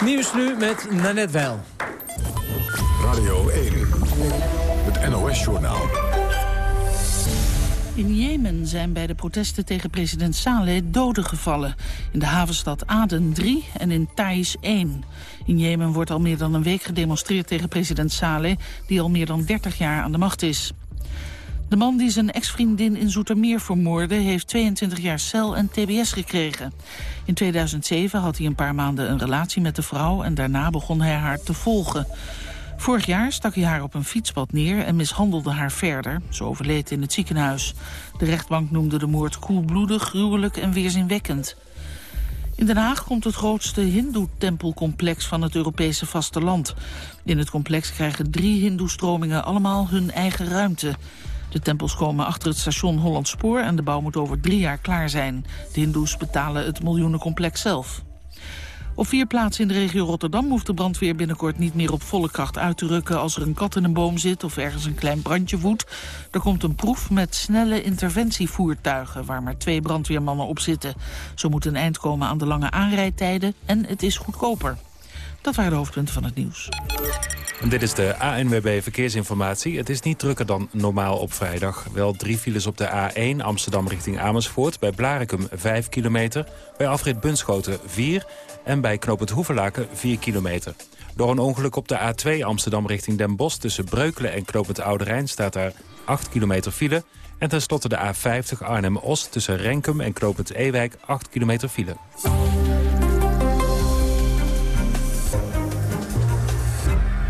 Nieuws nu met Nanette Wel. Radio 1. Het In Jemen zijn bij de protesten tegen president Saleh doden gevallen. In de havenstad Aden 3 en in Thais 1. In Jemen wordt al meer dan een week gedemonstreerd tegen president Saleh... die al meer dan 30 jaar aan de macht is. De man die zijn ex-vriendin in Zoetermeer vermoordde... heeft 22 jaar cel en tbs gekregen. In 2007 had hij een paar maanden een relatie met de vrouw... en daarna begon hij haar te volgen. Vorig jaar stak hij haar op een fietspad neer en mishandelde haar verder. Ze overleed in het ziekenhuis. De rechtbank noemde de moord koelbloedig, gruwelijk en weerzinwekkend. In Den Haag komt het grootste hindoe-tempelcomplex van het Europese vasteland. In het complex krijgen drie hindoe-stromingen allemaal hun eigen ruimte. De tempels komen achter het station Holland Spoor en de bouw moet over drie jaar klaar zijn. De hindoes betalen het miljoenencomplex zelf. Op vier plaatsen in de regio Rotterdam hoeft de brandweer binnenkort niet meer op volle kracht uit te rukken als er een kat in een boom zit of ergens een klein brandje woedt. Er komt een proef met snelle interventievoertuigen waar maar twee brandweermannen op zitten. Zo moet een eind komen aan de lange aanrijdtijden en het is goedkoper. Dat waren de hoofdpunten van het nieuws. Dit is de ANWB Verkeersinformatie. Het is niet drukker dan normaal op vrijdag. Wel drie files op de A1 Amsterdam richting Amersfoort. Bij Blarikum 5 kilometer. Bij afrit Bunschoten 4. En bij Knoop Hoeverlaken 4 kilometer. Door een ongeluk op de A2 Amsterdam richting Den Bosch... tussen Breukelen en Knoop het Oude Rijn staat daar 8 kilometer file. En tenslotte de A50 Arnhem-Oost tussen Renkum en Knoop het Ewijk 8 kilometer file.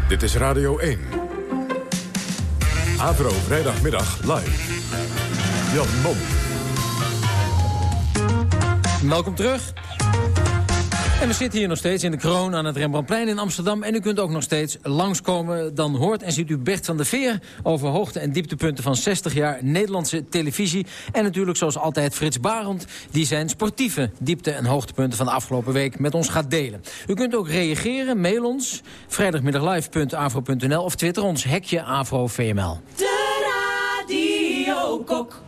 Dit is Radio 1. Avro, vrijdagmiddag live. Jan Mom. Welkom terug. En we zitten hier nog steeds in de kroon aan het Rembrandtplein in Amsterdam. En u kunt ook nog steeds langskomen. Dan hoort en ziet u Bert van der Veer over hoogte- en dieptepunten van 60 jaar Nederlandse televisie. En natuurlijk zoals altijd Frits Barend, die zijn sportieve diepte- en hoogtepunten van de afgelopen week met ons gaat delen. U kunt ook reageren, mail ons, vrijdagmiddaglive.afro.nl of twitter ons hekje AfroVML. De Radio Kok.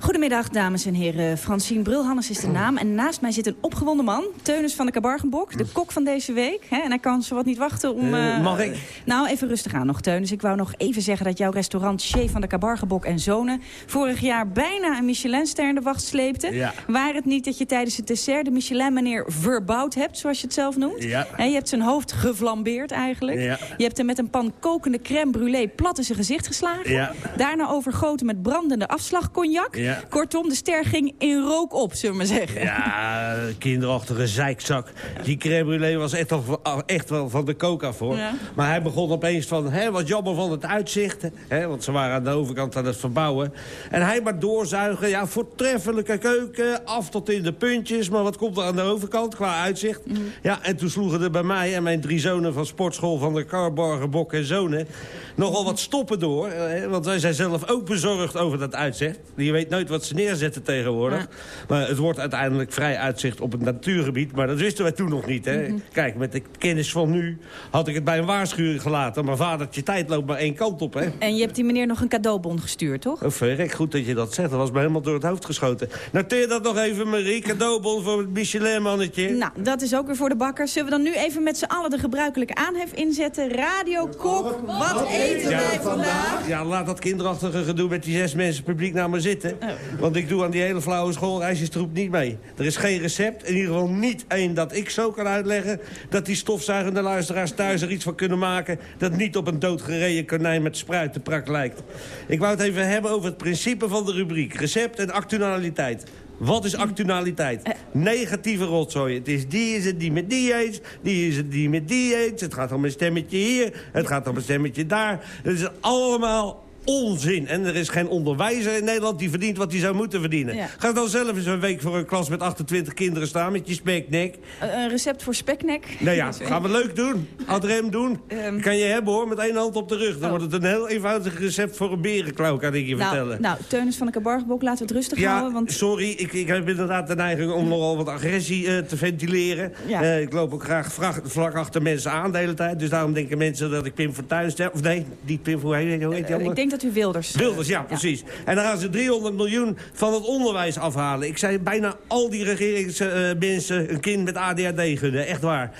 Goedemiddag, dames en heren. Francine Brulhannes is de naam. En naast mij zit een opgewonden man. Teunis van de Kabargenbok, de kok van deze week. Hè? En hij kan zo wat niet wachten om... Eh, eh, mag ik? Nou, even rustig aan nog, Teunis. Ik wou nog even zeggen dat jouw restaurant Chef van de Kabargenbok en Zonen... vorig jaar bijna een Michelinster in de wacht sleepte. Ja. Waar het niet dat je tijdens het dessert de Michelin-meneer verbouwd hebt, zoals je het zelf noemt? Ja. Je hebt zijn hoofd geflambeerd eigenlijk. Ja. Je hebt hem met een pan kokende crème brûlée plat in zijn gezicht geslagen. Ja. Daarna overgoten met brandende afslagcognac. Ja. Kortom, de ster ging in rook op, zullen we maar zeggen. Ja, kinderachtige zeikzak. Die crème brûlée was echt, al, echt wel van de kook af, hoor. Ja. Maar hij begon opeens van, hè, wat jammer van het uitzicht. Hè, want ze waren aan de overkant aan het verbouwen. En hij maar doorzuigen. Ja, voortreffelijke keuken, af tot in de puntjes. Maar wat komt er aan de overkant qua uitzicht? Ja, en toen sloegen er bij mij en mijn drie zonen van sportschool... van de Karborgen, Bok en Zonen... nogal wat stoppen door. Hè, want wij zijn zelf ook bezorgd over dat uitzegt. Je weet nooit wat ze neerzetten tegenwoordig. Maar het wordt uiteindelijk vrij uitzicht op het natuurgebied. Maar dat wisten wij toen nog niet. Hè? Mhm. Kijk, met de kennis van nu had ik het bij een waarschuwing gelaten. Maar vadertje tijd loopt maar één kant op. Hè? En je hebt die meneer nog een cadeaubon gestuurd, toch? Oh, verrek, goed dat je dat zegt. Dat was me helemaal door het hoofd geschoten. Noteer dat nog even, Marie. Cadeaubon voor het Michelin-mannetje. Nou, dat is ook weer voor de bakker. Zullen we dan nu even met z'n allen de gebruikelijke aanhef inzetten? Radio Kok, wat eten wij vandaag? Ja, laat dat kinderachtige gedoe met die zes mensen publiek nou maar zitten. Want ik doe aan die hele flauwe schoolreisjestroep niet mee. Er is geen recept, in ieder geval niet één dat ik zo kan uitleggen... dat die stofzuigende luisteraars thuis er iets van kunnen maken... dat niet op een doodgereden konijn met spruitenprak lijkt. Ik wou het even hebben over het principe van de rubriek. Recept en actualiteit. Wat is actualiteit? Negatieve rotzooi. Het is die is het die met die eet. Die is het die met die eet. Het gaat om een stemmetje hier. Het gaat om een stemmetje daar. Het is allemaal onzin. En er is geen onderwijzer in Nederland die verdient wat hij zou moeten verdienen. Ja. Ga dan zelf eens een week voor een klas met 28 kinderen staan met je speknek. Eh, Een recept voor speknek? Nou ja, gaan we leuk doen. Adrem doen. Ehm. kan je hebben hoor, met één hand op de rug. Dan wordt het een heel eenvoudig recept voor een berenklauw, kan ik je Nou, vertellen. nou, Teunis van de Kabargebok, laten we het rustig Ja, houden. Want sorry, ik, ik heb inderdaad de neiging om nogal wat agressie eh, te ventileren. Ja. Eh, ik loop ook graag vlak achter mensen aan de hele tijd. Dus daarom denken mensen dat ik Pim Fortuyn stel. Of nee, niet Pim hoe heet hoe heet die denk dat u Wilders... Wilders, ja, precies. En dan gaan ze 300 miljoen van het onderwijs afhalen. Ik zei bijna al die regeringsmensen een kind met ADHD gunnen. Echt waar.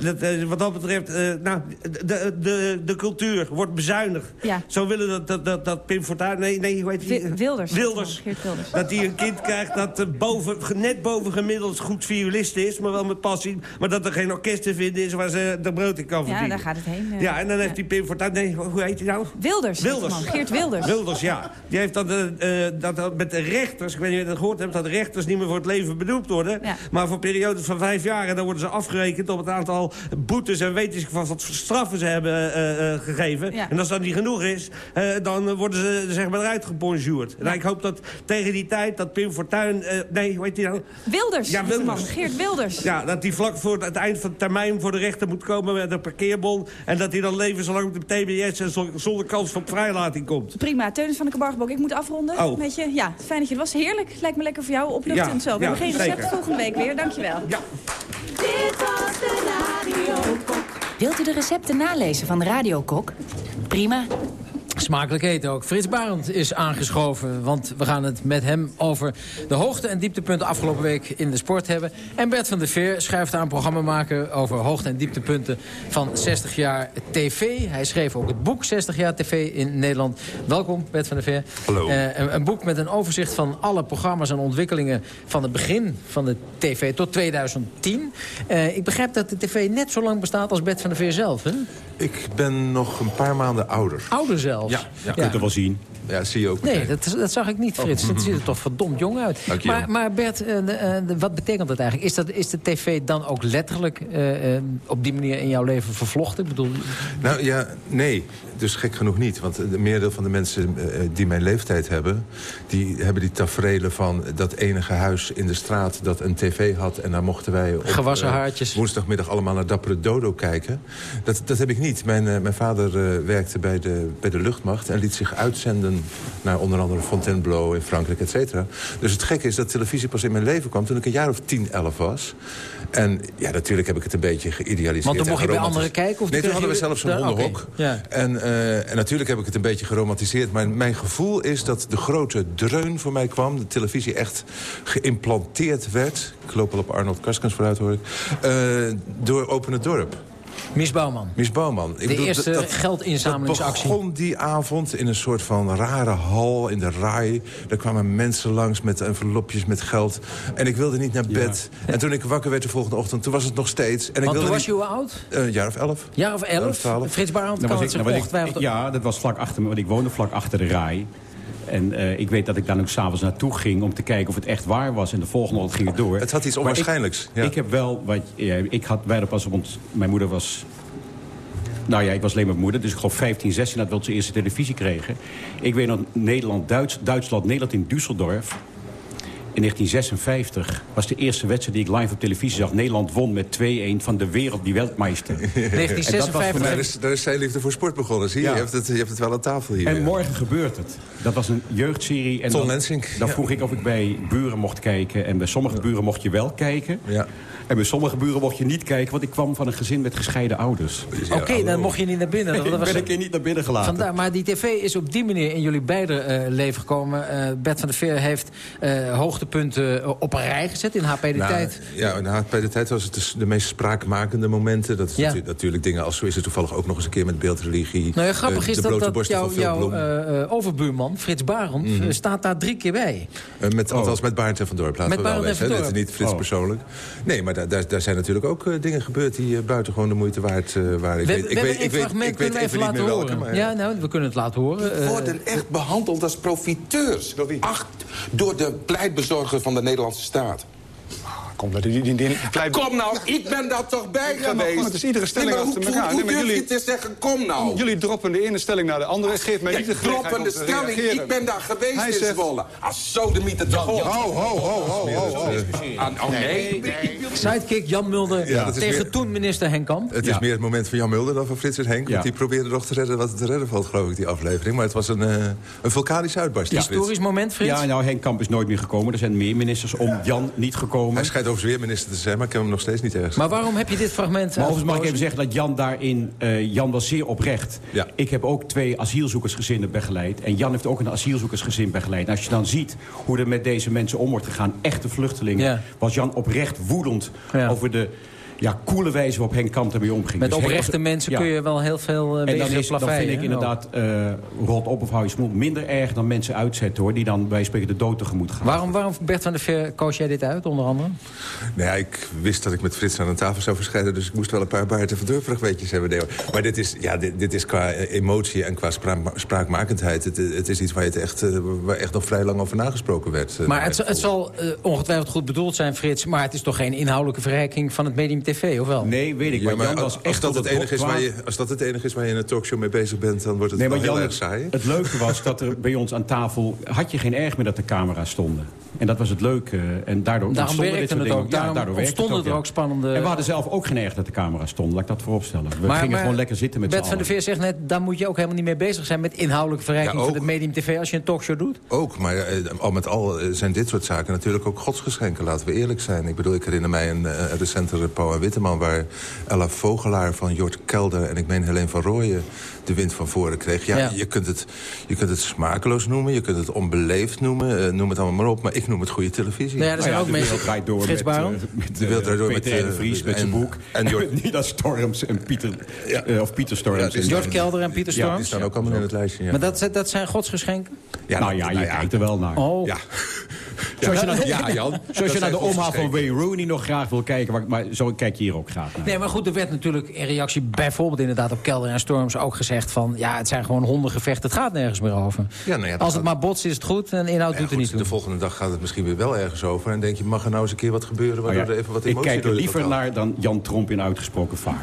Dat, eh, wat dat betreft, eh, nou, de, de, de cultuur wordt bezuinigd. Ja. Zo willen dat, dat, dat, dat Pim Fortuyn... Nee, nee, hoe heet die? Wi- Wilders. Wilders. Dat hij een kind krijgt dat eh, boven, net boven gemiddeld goed violist is... maar wel met passie. Maar dat er geen orkest te vinden is waar ze de brood in kan Ja, verdienen. daar gaat het heen. eh. Ja, en dan heeft die Pim Fortuyn... Nee, hoe heet hij nou? Wilders. Wilders. Geert Wilders. Wilders, ja. Die heeft dat, eh, eh, dat, dat met de rechters... Ik weet niet of je dat gehoord hebt... dat rechters niet meer voor het leven benoemd worden. Ja. Maar voor periodes van vijf jaar... en dan worden ze afgerekend op het aantal boetes... en weet ik van wat voor straffen ze hebben eh, gegeven. Ja. En als dat niet genoeg is... dan worden ze zeg maar eruit gebonjourd. En ik hoop dat tegen die tijd dat Pim Fortuyn... nee, hoe heet die nou? Wilders. Ja, die man. Wilders. Geert Wilders. Ja, dat hij vlak voor het eind van de termijn voor de rechter moet komen met een parkeerbon. En dat hij dan levenslang op de TBS en zo- zonder kans op vrijlating komt. Prima, Teunis van de Kabargebok, ik moet afronden. Oh. Met je. Ja, fijn dat je er was. Heerlijk. Lijkt me lekker voor jou, opluchtend Ja, zo. We ja, hebben geen recept volgende week weer. Dankjewel. Ja. Dit was de Radio Wilt u de recepten nalezen van Radio Kok? Prima. Smakelijk eten ook. Frits Barend is aangeschoven, want we gaan het met hem over de hoogte- en dieptepunten afgelopen week in de sport hebben. En Bert van der Veer schuift aan een programma maken over hoogte- en dieptepunten van 60 jaar tv. Hij schreef ook het boek 60 jaar tv in Nederland. Welkom, Bert van der Veer. Hallo. Eh, een, een boek met een overzicht van alle programma's en ontwikkelingen van het begin van de tv tot 2010. Eh, ik begrijp dat de tv net zo lang bestaat als Bert van der Veer zelf, hè? Ik ben nog een paar maanden ouder. Ouder zelfs. Ja, ja. kunt er wel zien. Ja, zie je ook. Nee, dat, dat zag ik niet, Frits. Het ziet er toch verdomd jong uit. Dank je wel. Maar, maar Bert, eh, eh, wat betekent dat eigenlijk? Is, dat, is de tv dan ook letterlijk eh, eh, op die manier in jouw leven vervlochten? Ik bedoel, Nou ja, nee. Dus gek genoeg niet. Want de meerdeel van de mensen die mijn leeftijd hebben... die hebben die taferelen van dat enige huis in de straat... dat een tv had en daar mochten wij op Gewassen haartjes. woensdagmiddag allemaal naar Dappere Dodo kijken. Dat, dat heb ik niet. Mijn, eh, mijn vader eh, werkte bij de, bij de luchtmacht... en liet zich uitzenden naar onder andere Fontainebleau in Frankrijk, et cetera. Dus het gekke is dat televisie pas in mijn leven kwam... toen ik een jaar of 10, 11 was. En ja, natuurlijk heb ik het een beetje geïdealiseerd. Want toen en mocht je bij anderen kijken? Of nee, toen hadden we zelfs zo'n oké. hondenhok. Ja. En, eh, en natuurlijk heb ik het een beetje geromantiseerd. Maar mijn gevoel is dat de grote dreun voor mij kwam. De televisie echt geïmplanteerd werd. Ik loop al op Arnold Karskens vooruit, hoor ik. door Open het Dorp. Mies Bouwman. Mies Bouwman. Ik De eerste geldinzamelingsactie. Dat begon die avond in een soort van rare hal in de RAI. Daar kwamen mensen langs met envelopjes met geld. En ik wilde niet naar bed. En toen ik wakker werd de volgende ochtend, toen was het nog steeds. En ik Want wilde toen was je hoe oud? Eh, Een jaar of elf. Jaar of elf? 12. Frits Barend Dan kan was het ik- zich ik- ongetwijfeld... Ja, dat was vlak achter me, want ik woonde vlak achter de RAI. En eh, ik weet dat ik dan ook s'avonds naartoe ging om te kijken of het echt waar was. En de volgende ochtend ging het door. Het had iets ik- onwaarschijnlijks, Ik, ja. heb wel, wat, ja, ik had, hadden pas op ons, mijn moeder was... Nou ja, ik was alleen met mijn moeder, dus ik geloof 15, 16 dat we onze eerste televisie kregen. Ik weet nog Nederland, Duits, Duitsland, Nederland in Düsseldorf. In 1956 was de eerste wedstrijd die ik live op televisie zag. Nederland won met 2-1 van de wereld, die wereldmeester. 1956? Daar is, daar is zijn liefde voor sport begonnen. Zie je, je, hebt het, je hebt het wel aan tafel hier. En morgen gebeurt het. Dat was een jeugdserie. En Ton dan, Lensink. Dan vroeg ik of ik bij buren mocht kijken. En bij sommige buren mocht je wel kijken. Ja. En bij sommige buren mocht je niet kijken, want ik kwam van een gezin met gescheiden ouders. Oké, dan mocht je niet naar binnen. Dat, Ik was ben een keer niet naar binnen gelaten. Vandaar, maar die tv is op die manier in jullie beide eh, leven gekomen. Eh, Bert van der Veer heeft eh, hoogtepunten op een rij gezet in HP De Nou, Tijd. Ja, in HP De Tijd was het dus de meest spraakmakende momenten. Dat is Ja. natu- natuurlijk dingen als zo is het toevallig ook nog eens een keer met beeldreligie. Nou ja, grappig is de dat, blote dat jouw eh, eh, overbuurman, Frits Barend, Mhm. staat daar drie keer bij. Eh, met, Althans met Barend en Van Dorp, laten Met we wel Barend en wezen. Van hè. Dorp. Niet Frits Oh. persoonlijk. Nee, maar daar, daar, daar zijn natuurlijk ook eh, dingen gebeurd... die uh, buitengewoon de moeite waard uh, waren. Ik we, weet, we ik hebben weet, een ik weet, fragment, ik weet we even niet laten meer welke. horen. Maar, Ja, nou, we kunnen het laten horen. Die Eh, worden echt behandeld als profiteurs. Acht, door de pleitbezorger van de Nederlandse staat. Kom, dat die, die, die pleit... Kom nou, ik ben daar toch bij Ja, maar geweest. goed, het is iedere stelling Nee, maar achter hoe, elkaar. Hoe, Nee, maar durf jullie- je te zeggen, kom nou? Jullie droppen de ene stelling naar de andere. Geef mij Ja, niet de gelegenheid droppen om de te stelling, reageren. ik ben daar geweest Hij in zegt- Zwolle. Als sodemieter te God. Ho, ho, ho, ho, ho, ho. Ah, oh, nee. Sidekick Jan Mulder tegen meer- toen minister Henk Kamp. Het is meer het moment van Jan Mulder dan van Frits en Henk. Ja. Want die probeerde nog te redden wat te redden valt, geloof ik, die aflevering. Maar het was een, eh, een vulkanische uitbarsting. Historisch moment, Frits? Ja, nou, Henk Kamp is nooit meer gekomen. Er zijn meer ministers om Jan niet gekomen. Hij schijnt overigens weer minister te zijn, maar ik heb hem nog steeds niet ergens. Maar waarom heb je dit fragment Maar overigens mag ik even zeggen dat Jan daarin... eh, Jan was zeer oprecht. Ja. Ik heb ook twee asielzoekersgezinnen begeleid. En Jan heeft ook een asielzoekersgezin begeleid. En als je dan ziet hoe er met deze mensen om wordt gegaan... echte vluchtelingen... Ja. was Jan oprecht woedend Ja. over de ja, coole wijze waarop Henk Kamp ermee omging. Met Dus oprechte was- mensen ja. kun je wel heel veel uh, En dan, is, dan vind ik inderdaad eh rot op of hou je smoel minder erg dan mensen uitzetten... hoor, die dan bij spreken de dood tegemoet gaan. Waarom, waarom, Bert van der Veer, koos jij dit uit, onder andere? Nou ja, ik wist dat ik met Frits aan een tafel zou verschijnen... dus ik moest wel een paar Baart en Van Dorp fragmentjes hebben. Nee, maar dit is, ja, dit, dit is qua eh, emotie en qua spraak- spraakmakendheid... Het, het is iets waar, je het echt, eh, waar echt nog vrij lang over nagesproken werd. Maar het, het zal ongetwijfeld goed bedoeld zijn, Frits... maar het is toch geen inhoudelijke verrijking van het medium TV, of wel? Nee, weet ik. Ja, maar Jan was als, echt als, dat het enige is waar je, als dat het enige is waar je in een talkshow mee bezig bent... dan wordt het Nee, wel maar heel Jan, erg saai. het leuke was dat er bij ons aan tafel... had je geen erg meer dat de camera's stonden. En dat was het leuke. En daardoor Daarom ontstonden dit werkte soort het dingen. ook. Daarom daardoor ontstonden het er ook spannende... En we hadden zelf ook geen erg dat de camera's stonden. Laat ik dat vooropstellen. We gingen gewoon lekker zitten met z'n Bert van der allen. Veer zegt net... daar moet je ook helemaal niet mee bezig zijn... met inhoudelijke verrijking Ja, van ook. het medium TV... als je een talkshow doet. Ook, maar eh, al met al eh, zijn dit soort zaken natuurlijk ook godsgeschenken. Laten we eerlijk zijn. Ik bedoel, ik herinner mij een eh, recentere Paul en Witteman... waar Ella Vogelaar van Jort Kelder en ik meen Helene van Rooyen... de wind van voren kreeg. Ja, Ja. Je, kunt het, je kunt het smakeloos noemen, je kunt het onbeleefd noemen. eh, noem het allemaal maar op, maar ik noem het goede televisie. Nou ja, er zijn ook de mensen... wereld draait door met, eh, met, De wereld draait door Peter met, R. de eh, Vries met zijn boek. en Nina Storms en Pieter... Ja. eh, of Pieter Storms. Jort Kelder en Pieter Ja, Storms? Die staan ook allemaal in het lijstje. Ja. Maar dat, dat zijn godsgeschenken? nou ja, je kijkt er wel naar. Oh. Ja. Zoals je naar, Ja, Jan. Zoals je naar de omhaal van. Wayne Rooney nog graag wil kijken. Maar, maar zo kijk je hier ook graag naar. Nee, maar goed, er werd natuurlijk in reactie bijvoorbeeld inderdaad op Kelder en Storms ook gezegd van... ja, het zijn gewoon hondengevechten, het gaat nergens meer over. Ja, nou ja, Als het gaat- maar botst is het goed en inhoud Ja, doet er goed, niet toe. de volgende dag gaat het misschien weer wel ergens over. En denk je, mag er nou eens een keer wat gebeuren... Oh waardoor ja, er even wat ik emotie kijk er liever naar dan Jan Tromp in uitgesproken varen.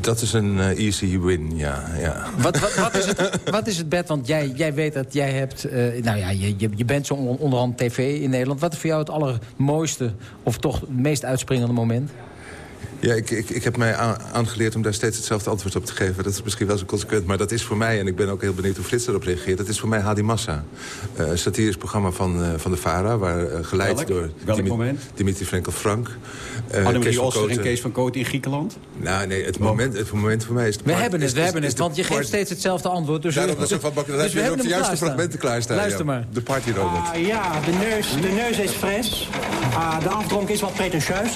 Dat is een eh, easy win, ja. ja. Wat, wat, wat, is het, wat is het, Bert? Want jij, jij weet dat jij hebt... eh, nou ja, je, je, je bent zo on- onderhand tv in Nederland. Wat is voor jou het allermooiste of toch het meest uitspringende moment? Ja, ik, ik, ik heb mij aan- aangeleerd om daar steeds hetzelfde antwoord op te geven. Dat is misschien wel zo consequent, maar dat is voor mij... en ik ben ook heel benieuwd hoe Frits erop reageert... dat is voor mij Hadi Massa. Eh, een satirisch programma van, eh, van de VARA... waar eh, geleid Welk? door Welk Dimi- moment? Dimitri Frenkel-Frank. eh, van Osser en. Kees van Koot in Griekenland? Nou, nee, het moment, het moment voor mij is... We hebben het, we hebben het. Want je geeft steeds hetzelfde antwoord. Dus Daarom dat is van bakken, dan dus heb je we ook de juiste klaarstaan. fragmenten klaarstaan. Luister ja. maar. De party robot. Ah, ja, de neus, de neus is fris. Ah, de afdronk is wat pretentieus.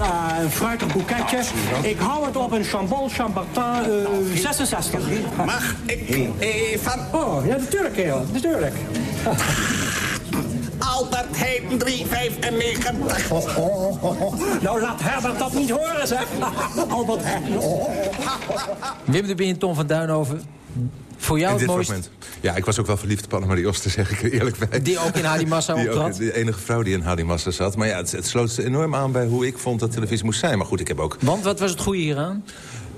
Ah, een fruitig boeketje. Ik hou het op een Chambol Chambertin eh 66. Mag ik even? Oh, ja, natuurlijk, kerel. Natuurlijk. Albert Heijn 395. Nou, laat Herbert dat niet horen, zeg. Albert Heijn. Wim de en Tom van Duinhoven. Voor jou In dit fragment. Ja, ik was ook wel verliefd op Annemarie Oster, zeg ik er eerlijk bij. Die ook in Hadi Massa Die ook- optrad? De enige vrouw die in Hadi Massa zat. Maar ja, het, het sloot enorm aan bij hoe ik vond dat televisie moest zijn. Maar goed, ik heb ook... Want wat was het goede hieraan?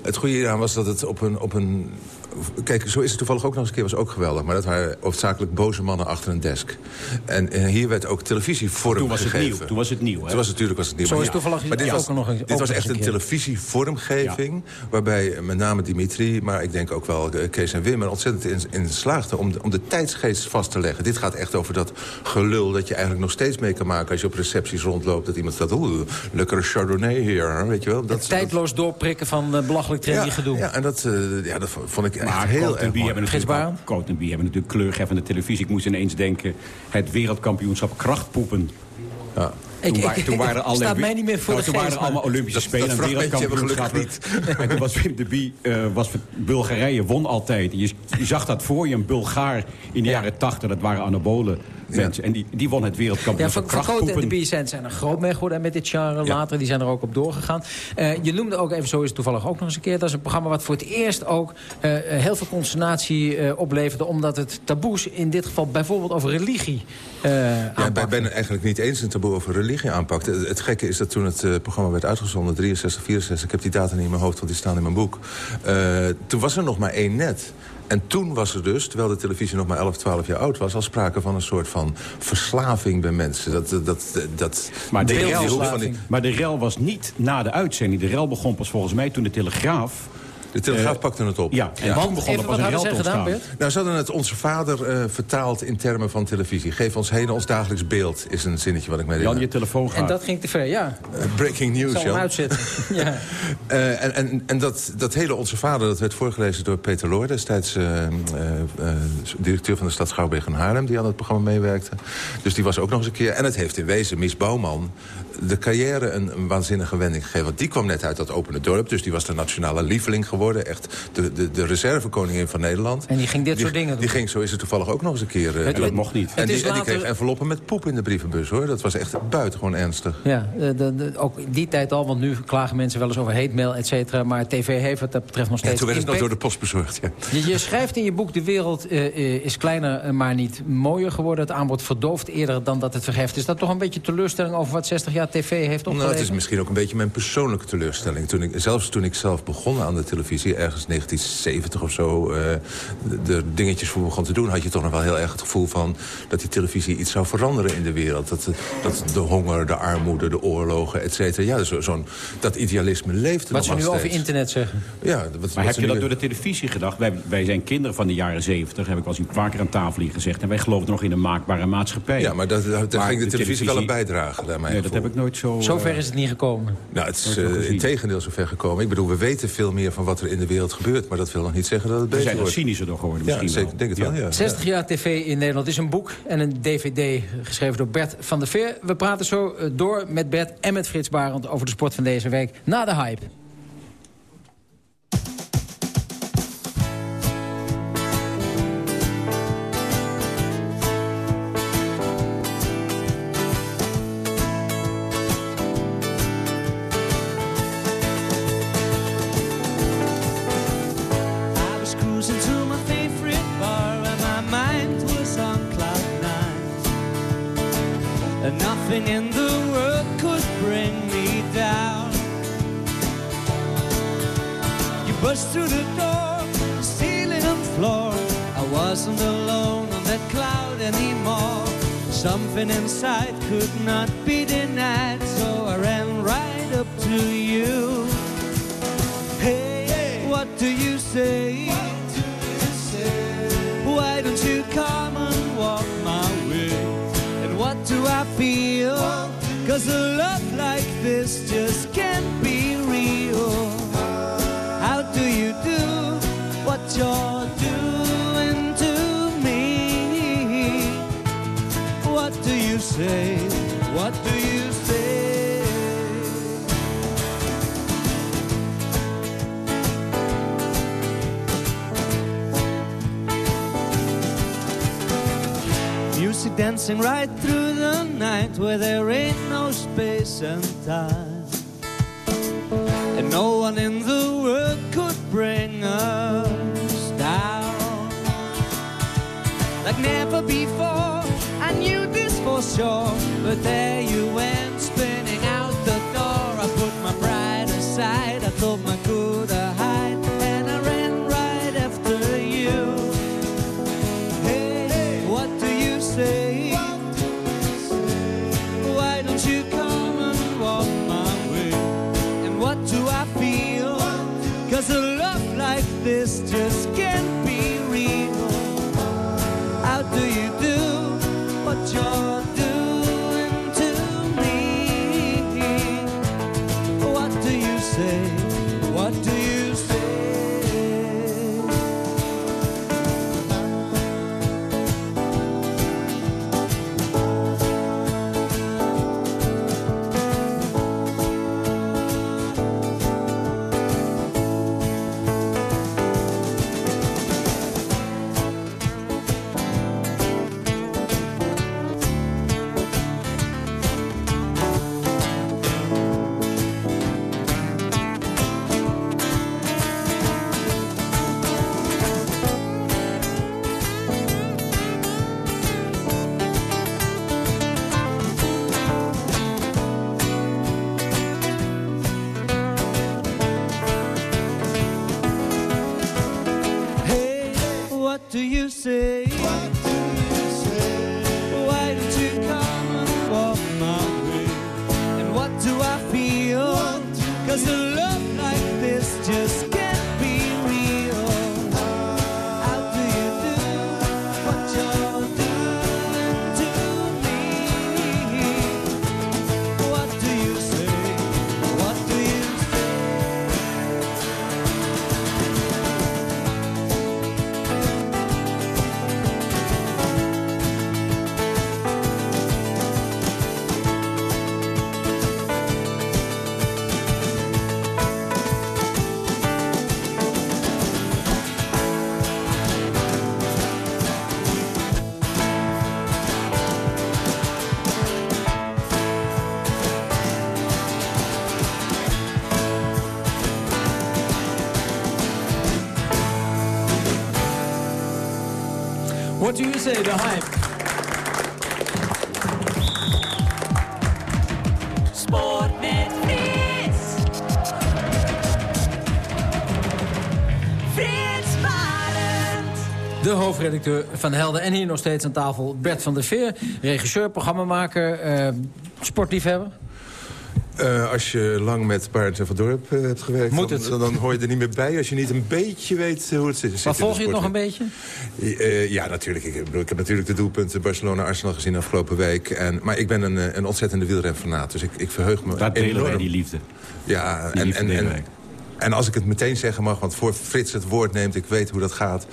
Het goede hieraan was dat het op een, op een kijk, zo is het toevallig ook nog eens een keer, was ook geweldig. Maar dat waren hoofdzakelijk boze mannen achter een desk. En, en hier werd ook televisie vorm Toen was het nieuw. Toen was het nieuw, hè? Toen was het natuurlijk was het nieuw. Zo maar is ja, toevallig maar dit ja, was, ook nog een- dit ook was echt een televisievormgeving... waarbij met name Dimitri, maar ik denk ook wel eh, Kees en Wim... er ontzettend in, in slaagden om de, om de tijdsgeest vast te leggen. Dit gaat echt over dat gelul dat je eigenlijk nog steeds mee kan maken... als je op recepties rondloopt, dat iemand staat... oeh, lekkere Chardonnay hier, weet je wel. Dat, Tijdloos doorprikken van uh, belachelijk trendy ja, gedoe. Ja, en dat, uh, ja, dat vond ik Maar heel erg mooi. hebben natuurlijk, Bie hebben natuurlijk kleurgevende televisie. Ik moest ineens denken, het wereldkampioenschap krachtpoepen. Ja. Toen, Ik- wa- ik- toen waren ik- alle, staat mij niet meer voor nou, de toen waren geest, allemaal Olympische Dat- Spelen dat en wereldkampioenschappen. En toen was Wim de Bie, eh, was voor- Bulgarije won altijd. Je, je zag dat voor je, een Bulgaar in de jaren tachtig. Dat waren anabolen mensen. En die, die won het Ja, wereldkampioenschap van, van Cote en de. Bie zijn, er groot mee geworden met dit genre. Later, die zijn er ook op doorgegaan. Eh, je noemde ook even, zo is het toevallig ook nog eens een keer... dat is een programma wat voor het eerst ook eh, eh, heel veel consternatie eh, opleverde... omdat het taboes in dit geval bijvoorbeeld over religie eh Ja, ik ben eigenlijk niet eens een taboe over religie aanpakt. Het, het gekke is dat toen het eh, programma werd uitgezonden, 63, 64... ik heb die data niet in mijn hoofd, want die staan in mijn boek. eh, toen was er nog maar één net. En toen was er dus, terwijl de televisie nog maar 11, 12 jaar oud was... al sprake van een soort van verslaving bij mensen. Dat, dat, dat, Maar de, rel, hoek van die- maar de rel was niet na de uitzending. De rel begon pas volgens mij toen de Telegraaf... De Telegraaf eh, pakte het op. Ja, en toen begon er pas een ontstaan. Nou, ze hadden het onze vader eh, vertaald in termen van televisie. Geef ons heen ons dagelijks beeld, is een zinnetje wat ik mee Jan, je telefoon gaat. En dat ging te ver, ja. breaking Ik news, zal hem Jan. uitzetten. ja. Eh, en en, en dat, dat hele Onze Vader dat werd voorgelezen door Peter Loor... destijds eh, eh, eh, directeur van de stad Schouwburg in Haarlem... die aan het programma meewerkte. Dus die was ook nog eens een keer... en het heeft in wezen Mies Bouwman de carrière een, een waanzinnige wending gegeven. Want die kwam net uit dat opene dorp... dus die was de nationale lieveling geworden. Echt de, de, de reservekoningin van Nederland. En die ging dit soort dingen doen. Die ging, zo is het toevallig ook nog eens een keer... eh, Het- doen. het mocht niet. En, Het die, is en die kreeg enveloppen met poep in de brievenbus, hoor. Dat was echt buitengewoon ernstig. Ja, de, de, de- ook in die tijd al, want nu klagen mensen wel eens over hate mail, et cetera. Maar tv heeft wat dat betreft nog Ja, steeds toen werd het nog door de post bezorgd, ja. Je, je schrijft in je boek, de wereld eh, eh, is kleiner, eh, maar niet mooier geworden. Het aanbod verdooft eerder dan dat het verheft. Is dat toch een beetje teleurstelling over wat 60 jaar tv heeft opgeleverd? Nou, het is misschien ook een beetje mijn persoonlijke teleurstelling. Toen ik, zelfs toen ik zelf begon aan de televisie, ergens 1970 of zo... eh, de, de dingetjes voor begon te doen... had je toch nog wel heel erg het gevoel van... dat die televisie iets zou veranderen in de wereld. Dat, dat de honger, de armoede, de oorlogen, et cetera... Ja, zo, zo'n, dat idealisme leefde Wat ze nu over internet zeggen. Ja, wat, wat Maar heb je nu- dat door de televisie gedacht? Wij, wij zijn kinderen van de jaren zeventig, heb ik wel eens een paar keer aan tafel hier gezegd. En wij geloven nog in een maakbare maatschappij. Ja, maar dat- daar Maar ging de televisie wel aan bijdragen, naar mijn Nee, dat gevoel. heb ik nooit zo... Zover eh, is het niet gekomen. Nou, het is zo uh, in tegendeel zover gekomen. Ik bedoel, we weten veel meer van wat er in de wereld gebeurt... maar dat wil nog niet zeggen dat het We beter zijn er wordt. cynischer door geworden Ja, misschien zeker, wel. denk het wel, ja. 60 jaar tv in Nederland is een boek en een dvd geschreven door Bert van der Veer. We praten zo eh, door met Bert en met Frits Barend over de sport van deze week na de hype. nothing inside, could not say? What do you say? Music dancing right through the night where there ain't no space and time. And no one in the world could bring us down. Like never before, sure. But there you went, spinning out the door. I put my pride aside, I thought my De hype? Sport met Frits. Frits Barend. De hoofdredacteur van Helden. En hier nog steeds aan tafel Bert van der Veer. Regisseur, programmamaker, eh, sportliefhebber. Eh, als je lang met Barend en van Dorp eh, hebt gewerkt... Moet dan, het. Dan, dan hoor je er niet meer bij als je niet een beetje weet eh, hoe het zit. Maar volg je het nog een beetje? Eh, ja, natuurlijk. Ik, ik heb natuurlijk de doelpunten Barcelona-Arsenal gezien afgelopen week. En, maar ik ben een, een ontzettende wielrenfanaat. Dus ik, ik verheug me Daar delen enorm. wij die liefde. Ja, Die en, liefde en, en, en als ik het meteen zeggen mag, want voor Frits het woord neemt... ik weet hoe dat gaat.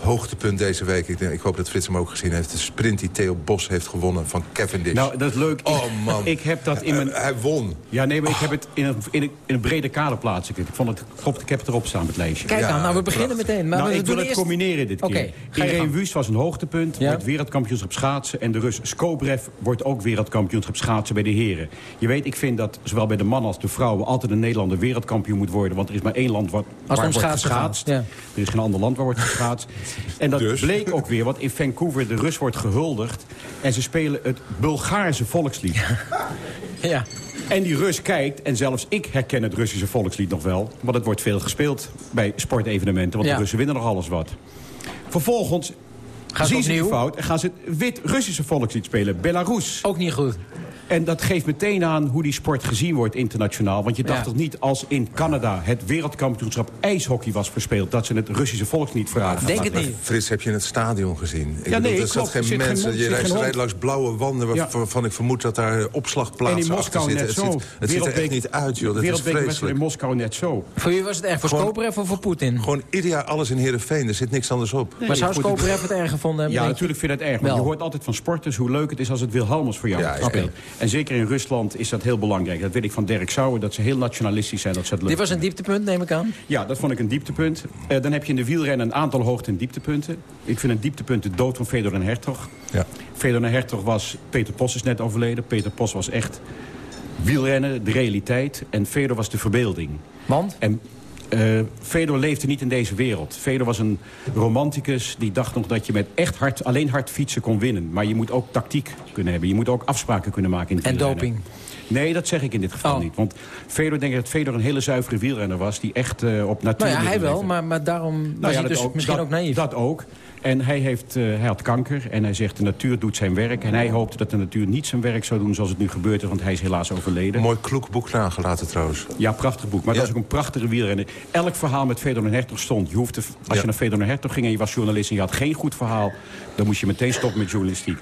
Hoogtepunt deze week. Ik, denk- ik hoop dat Frits hem ook gezien heeft. De sprint die Theo Bos heeft gewonnen van Cavendish. Nou, dat is leuk. Oh, man. Ik heb dat in mijn... Hij won. Ja, nee, maar ik heb het in een, in een, in een brede kader plaatsen. Ik vond het, klopt, ik heb het erop staan, het lijstje. Kijk aan, nou we beginnen meteen. Maar nou, we ik doen wil het eerst... combineren dit keer. Irene. Wust was een hoogtepunt, Ja. wordt wereldkampioenschap schaatsen... en de Rus Skobrev wordt ook wereldkampioenschap schaatsen bij de heren. Je weet, ik vind dat zowel bij de mannen als de vrouwen... altijd een Nederlander wereldkampioen moet worden... want er is maar één land wat, waar wordt schaatsen gaat, geschaatst. ja. Er is geen ander land waar wordt geschaatst. En dat Dus? bleek ook weer, want in Vancouver de Rus wordt gehuldigd... en ze spelen het Bulgaarse volkslied. Ja. En die Rus kijkt, en zelfs ik herken het Russische volkslied nog wel... want het wordt veel gespeeld bij sportevenementen... want Ja. de Russen winnen nog alles wat. Vervolgens Gaan ze zien ze die fout en gaan ze het wit-Russische volkslied spelen. Belarus. Ook niet goed. En dat geeft meteen aan hoe die sport gezien wordt internationaal. Want je dacht Ja. toch niet als in Canada het wereldkampioenschap ijshockey was verspeeld... dat ze het Russische volkslied vooruit Denk laten het niet. Frits, heb je het stadion gezien? Ik Ja, nee, er zat geen zit geen mensen. je reist, geen hond. rijdt langs blauwe wanden waarvan ik vermoed dat daar En opslagplaatsen in Moskou achter net zitten. zo. Het ziet, het ziet er echt niet uit, joh. Dat is er in vreselijk. Moskou net zo. Voor wie was het erg? Voor Skobrev of voor Poetin? Gewoon ieder jaar alles in Heerenveen. Er zit niks anders op. maar zou Skobrev het erg gevonden hebben? Ja, denk je? natuurlijk vind ik het erg. Want je hoort altijd van sporters hoe leuk het is als het Wilhelmus voor jou ja. En zeker in Rusland is dat heel belangrijk. Dat weet ik van Dirk Sauer, dat ze heel nationalistisch zijn. Dat ze het leuk Dit was een dieptepunt, neem ik aan. Ja, dat vond ik een dieptepunt. Eh, dan heb je in de wielrennen een aantal hoogte- en dieptepunten. Ik vind een dieptepunt de dood van Fedor en Hertog. Ja. Fedor en Hertog was... Peter Pos is net overleden. Peter Pos was echt wielrennen, de realiteit. En Fedor was de verbeelding. Want? En eh, Fedor leefde niet in deze wereld. Fedor was een romanticus die dacht nog dat je met echt hard, alleen hard fietsen kon winnen. Maar je moet ook tactiek kunnen hebben. Je moet ook afspraken kunnen maken in En doping. Nee, dat zeg ik in dit geval Oh. niet. Want Fedor, denk ik dat Fedor een hele zuivere wielrenner was... die echt eh, op natuur... Nou ja, hij wel, maar, maar daarom was Nou ja, hij dat dus misschien dat- ook naïef. Dat ook. En hij, heeft, eh, hij had kanker en hij zegt de natuur doet zijn werk. En hij hoopte dat de natuur niet zijn werk zou doen zoals het nu gebeurt is. Want hij is helaas overleden. Mooi kloek boek nagelaten trouwens. Ja, prachtig boek. Maar dat is ook een prachtige wielrenner. Elk verhaal met Fedor Hertog stond. Je hoefde, als Ja. je naar Fedor Hertog ging en je was journalist... en je had geen goed verhaal, dan moest je meteen stoppen met journalistiek.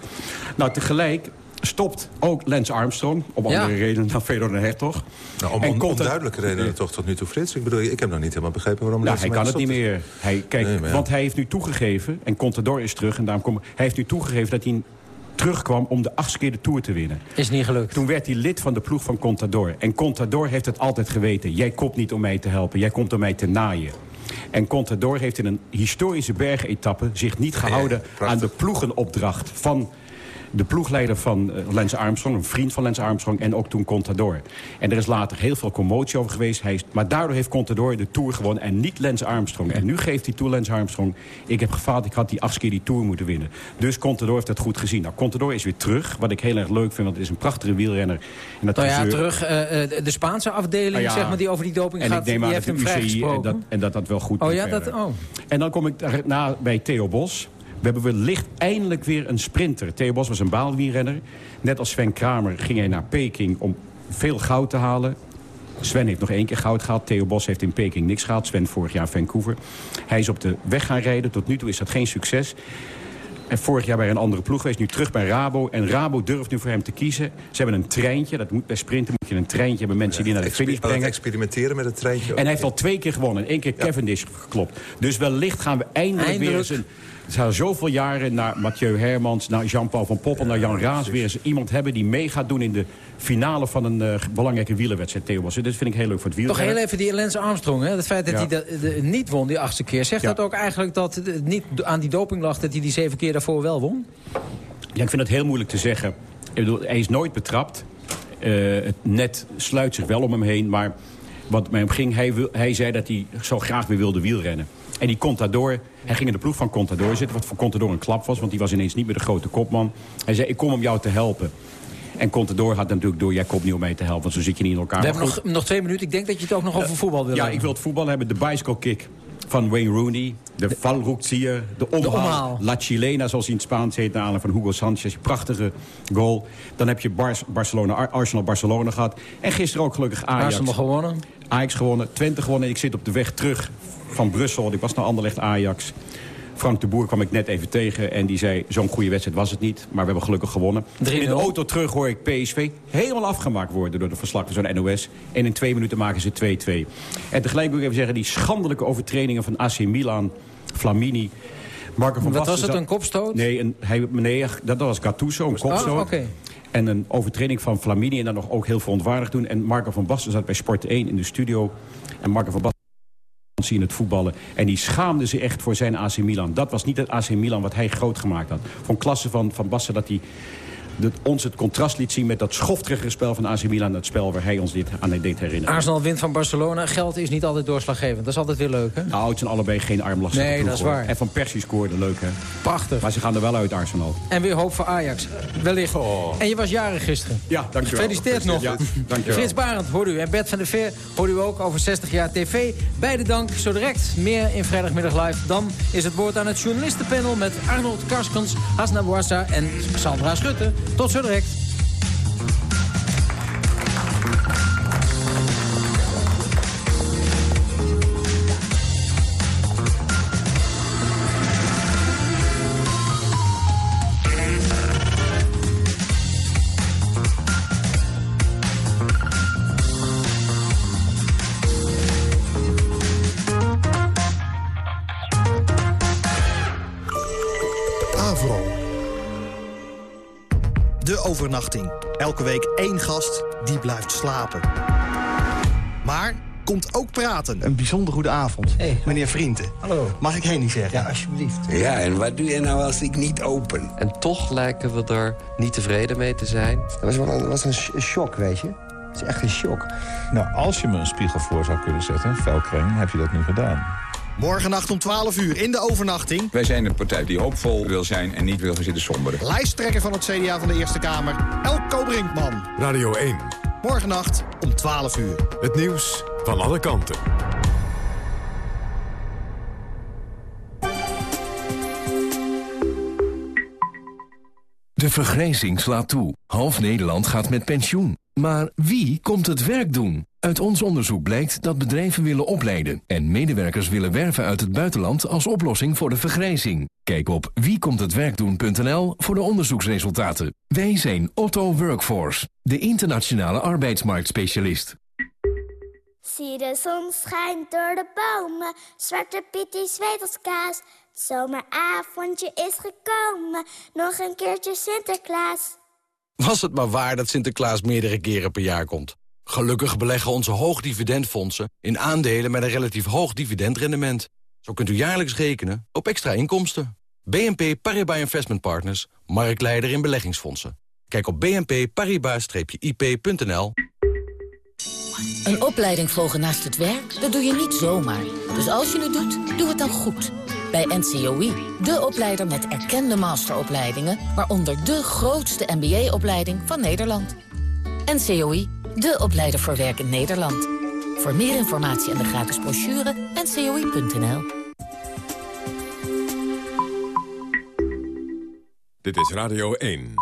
Nou, tegelijk stopt ook Lance Armstrong. Om Ja. andere redenen dan Fedor Hertog. Nou, om, En om, komt om het- duidelijke redenen toch tot nu toe, Frits. Ik bedoel, ik heb nog niet helemaal begrepen waarom... Nou, Lance hij kan het niet meer. Hij, kijk, Nee, maar ja. Want hij heeft nu toegegeven, en Contador is terug... en daarom kom, hij heeft nu toegegeven dat hij terugkwam om de achtste keer de Tour te winnen. Is niet gelukt. Toen werd hij lid van de ploeg van Contador. En Contador heeft het altijd geweten. Jij komt niet om mij te helpen, jij komt om mij te naaien. En Contador heeft in een historische bergetappe zich niet gehouden aan de ploegenopdracht van de ploegleider van eh, Lance Armstrong, een vriend van Lance Armstrong... en ook toen Contador. En er is later heel veel commotie over geweest. Hij is, maar daardoor heeft Contador de Tour gewonnen en niet Lance Armstrong. En nu geeft hij toe Lance Armstrong... ik heb gefaald, ik had die acht keer die Tour moeten winnen. Dus Contador heeft dat goed gezien. Nou, Contador is weer terug, wat ik heel erg leuk vind... want het is een prachtige wielrenner. En dat Nou ja, gezeur- terug eh, eh, de Spaanse afdeling, ja, zeg maar, die over die doping en gaat, ik neem aan dat hem de UCI en dat, en dat dat wel goed Oh ja, dat- oh. En dan kom ik daarna bij Theo Bos. We hebben wellicht eindelijk weer een sprinter. Theo Bos was een baalwielrenner. Net als Sven Kramer ging hij naar Peking om veel goud te halen. Sven heeft nog één keer goud gehaald. Theo Bos heeft in Peking niks gehaald. Sven vorig jaar Vancouver. Hij is op de weg gaan rijden. Tot nu toe is dat geen succes. En vorig jaar bij een andere ploeg geweest. Nu terug bij Rabo. En Rabo durft nu voor hem te kiezen. Ze hebben een treintje. Dat moet bij sprinten moet je een treintje hebben. Mensen die naar de finish brengen. experimenteren met het treintje. En hij heeft al twee keer gewonnen. En één keer Cavendish geklopt. Dus wellicht gaan we eindelijk, weer Eindelijk. eens een... Het zijn zoveel jaren naar Mathieu Hermans, naar Jean-Paul van Poppel, naar Jan Raas... weer eens iemand hebben die mee gaat doen in de finale van een eh, belangrijke wielerwedstrijd, Theo Bos. Dat vind ik heel leuk voor het Toch wielrennen. heel even die Lance Armstrong, hè? het feit dat Ja. hij de- niet won die achtste keer. Zegt Ja. dat ook eigenlijk dat het niet aan die doping lag... dat hij die zeven keer daarvoor wel won? Ja, ik vind het heel moeilijk te zeggen. Ik bedoel, hij is nooit betrapt. Eh, het net sluit zich wel om hem heen. Maar wat mij omging, hij, hij zei dat hij zo graag weer wilde wielrennen. En die Contador, hij ging in de ploeg van Contador zitten... wat voor Contador een klap was, want die was ineens niet meer de grote kopman. Hij zei, ik kom om jou te helpen. En Contador had natuurlijk door, jij komt niet om mij te helpen... want zo zit je niet in elkaar. We hebben nog, nog twee minuten. Ik denk dat je het ook nog over voetbal wil ja, hebben. ik wil het voetbal hebben. De bicycle kick van Wayne Rooney. De valroekzier. De omhaal. omhaal. La Chilena, zoals hij in het Spaans heet. Naar aanleiding van Hugo Sanchez. Prachtige goal. Dan heb je Bar Barcelona, Ar- Arsenal-Barcelona gehad. En gisteren ook gelukkig Ajax. Arsenal gewonnen. Ajax gewonnen. Twente gewonnen. En ik zit op de weg terug van Brussel. Ik was naar Anderlecht Ajax. Frank de Boer kwam ik net even tegen en die zei... zo'n goede wedstrijd was het niet, maar we hebben gelukkig gewonnen. En in de auto terug hoor ik PSV helemaal afgemaakt worden... door de verslag van zo'n NOS. En in twee minuten maken ze 2-2. En tegelijk wil ik even zeggen... die schandelijke overtredingen van AC Milan, Flamini... Marco van Wat Basten was het, zat- een kopstoot? Nee, een, hij, nee, dat was Gattuso, een kopstoot. Oh, oké. En een overtreding van Flamini en dan nog ook heel verontwaardigd doen. En Marco van Basten zat bij Sport 1 in de studio. En Marco van Basten zien het voetballen. En die schaamde zich echt voor zijn AC Milan. Dat was niet het AC Milan wat hij groot gemaakt had. Van klasse van, van Basten dat hij dat ons het contrast liet zien... met dat schofterige spel van AC Milan. Dat spel waar hij ons dit aan deed herinneren. Arsenal wint van Barcelona. Geld is niet altijd doorslaggevend. Dat is altijd weer leuk, hè? Nou, het zijn allebei geen armlastige Nee, ploeg, dat is hoor. waar. En Van Persie scoorde, leuk hè? Prachtig. Maar ze gaan er wel uit, Arsenal. En weer hoop voor Ajax. Wellicht. En je was jarig gisteren. Ja, dankjewel. Gefeliciteerd nog. Ja, dankjewel. Frits Barend, hoor u. En Bert van der Veer, hoor u ook over 60 jaar tv. Beide dank. Zo direct meer in Vrijdagmiddag Live. Dan is het woord aan het journalistenpanel met Arnold Karskens, Hasna Bouassa en Sandra Schutte. Tot zo direct. Elke week één gast die blijft slapen. Maar komt ook praten. Een bijzonder goede avond. Meneer Vrienden. Hallo. Mag ik Henny zeggen? Ja, alsjeblieft. Ja, en wat doe je nou als ik niet open? En toch lijken we er niet tevreden mee te zijn. Dat was wel een, was een sh- shock, weet je. Het is echt een shock. Nou, als je me een spiegel voor zou kunnen zetten, een velkring, heb je dat nu gedaan. Morgennacht om 12 uur in de overnachting. Wij zijn een partij die hoopvol wil zijn en niet wil gaan zitten somberen. Lijsttrekker van het CDA van de Eerste Kamer, Elko Brinkman. Radio 1. Morgenacht om 12 uur. Het nieuws van alle kanten. De vergrijzing slaat toe. Half Nederland gaat met pensioen. Maar wie komt het werk doen? Uit ons onderzoek blijkt dat bedrijven willen opleiden... en medewerkers willen werven uit het buitenland als oplossing voor de vergrijzing. Kijk op wiekomthetwerkdoen.nl voor de onderzoeksresultaten. Wij zijn Otto Workforce, de internationale arbeidsmarktspecialist. Zie de zon schijnt door de bomen, Zwarte Piet die zweet als kaas. Het zomeravondje is gekomen, nog een keertje Sinterklaas. Was het maar waar dat Sinterklaas meerdere keren per jaar komt. Gelukkig beleggen onze hoogdividendfondsen in aandelen met een relatief hoog dividendrendement. Zo kunt u jaarlijks rekenen op extra inkomsten. BNP Paribas Investment Partners, marktleider in beleggingsfondsen. Kijk op bnpparibas-ip.nl. Een opleiding volgen naast het werk, dat doe je niet zomaar. Dus als je het doet, doe het dan goed. Bij NCOI, de opleider met erkende masteropleidingen... waaronder de grootste MBA-opleiding van Nederland. NCOI, de opleider voor werk in Nederland. Voor meer informatie en de gratis brochure, ncoi.nl. Dit is Radio 1.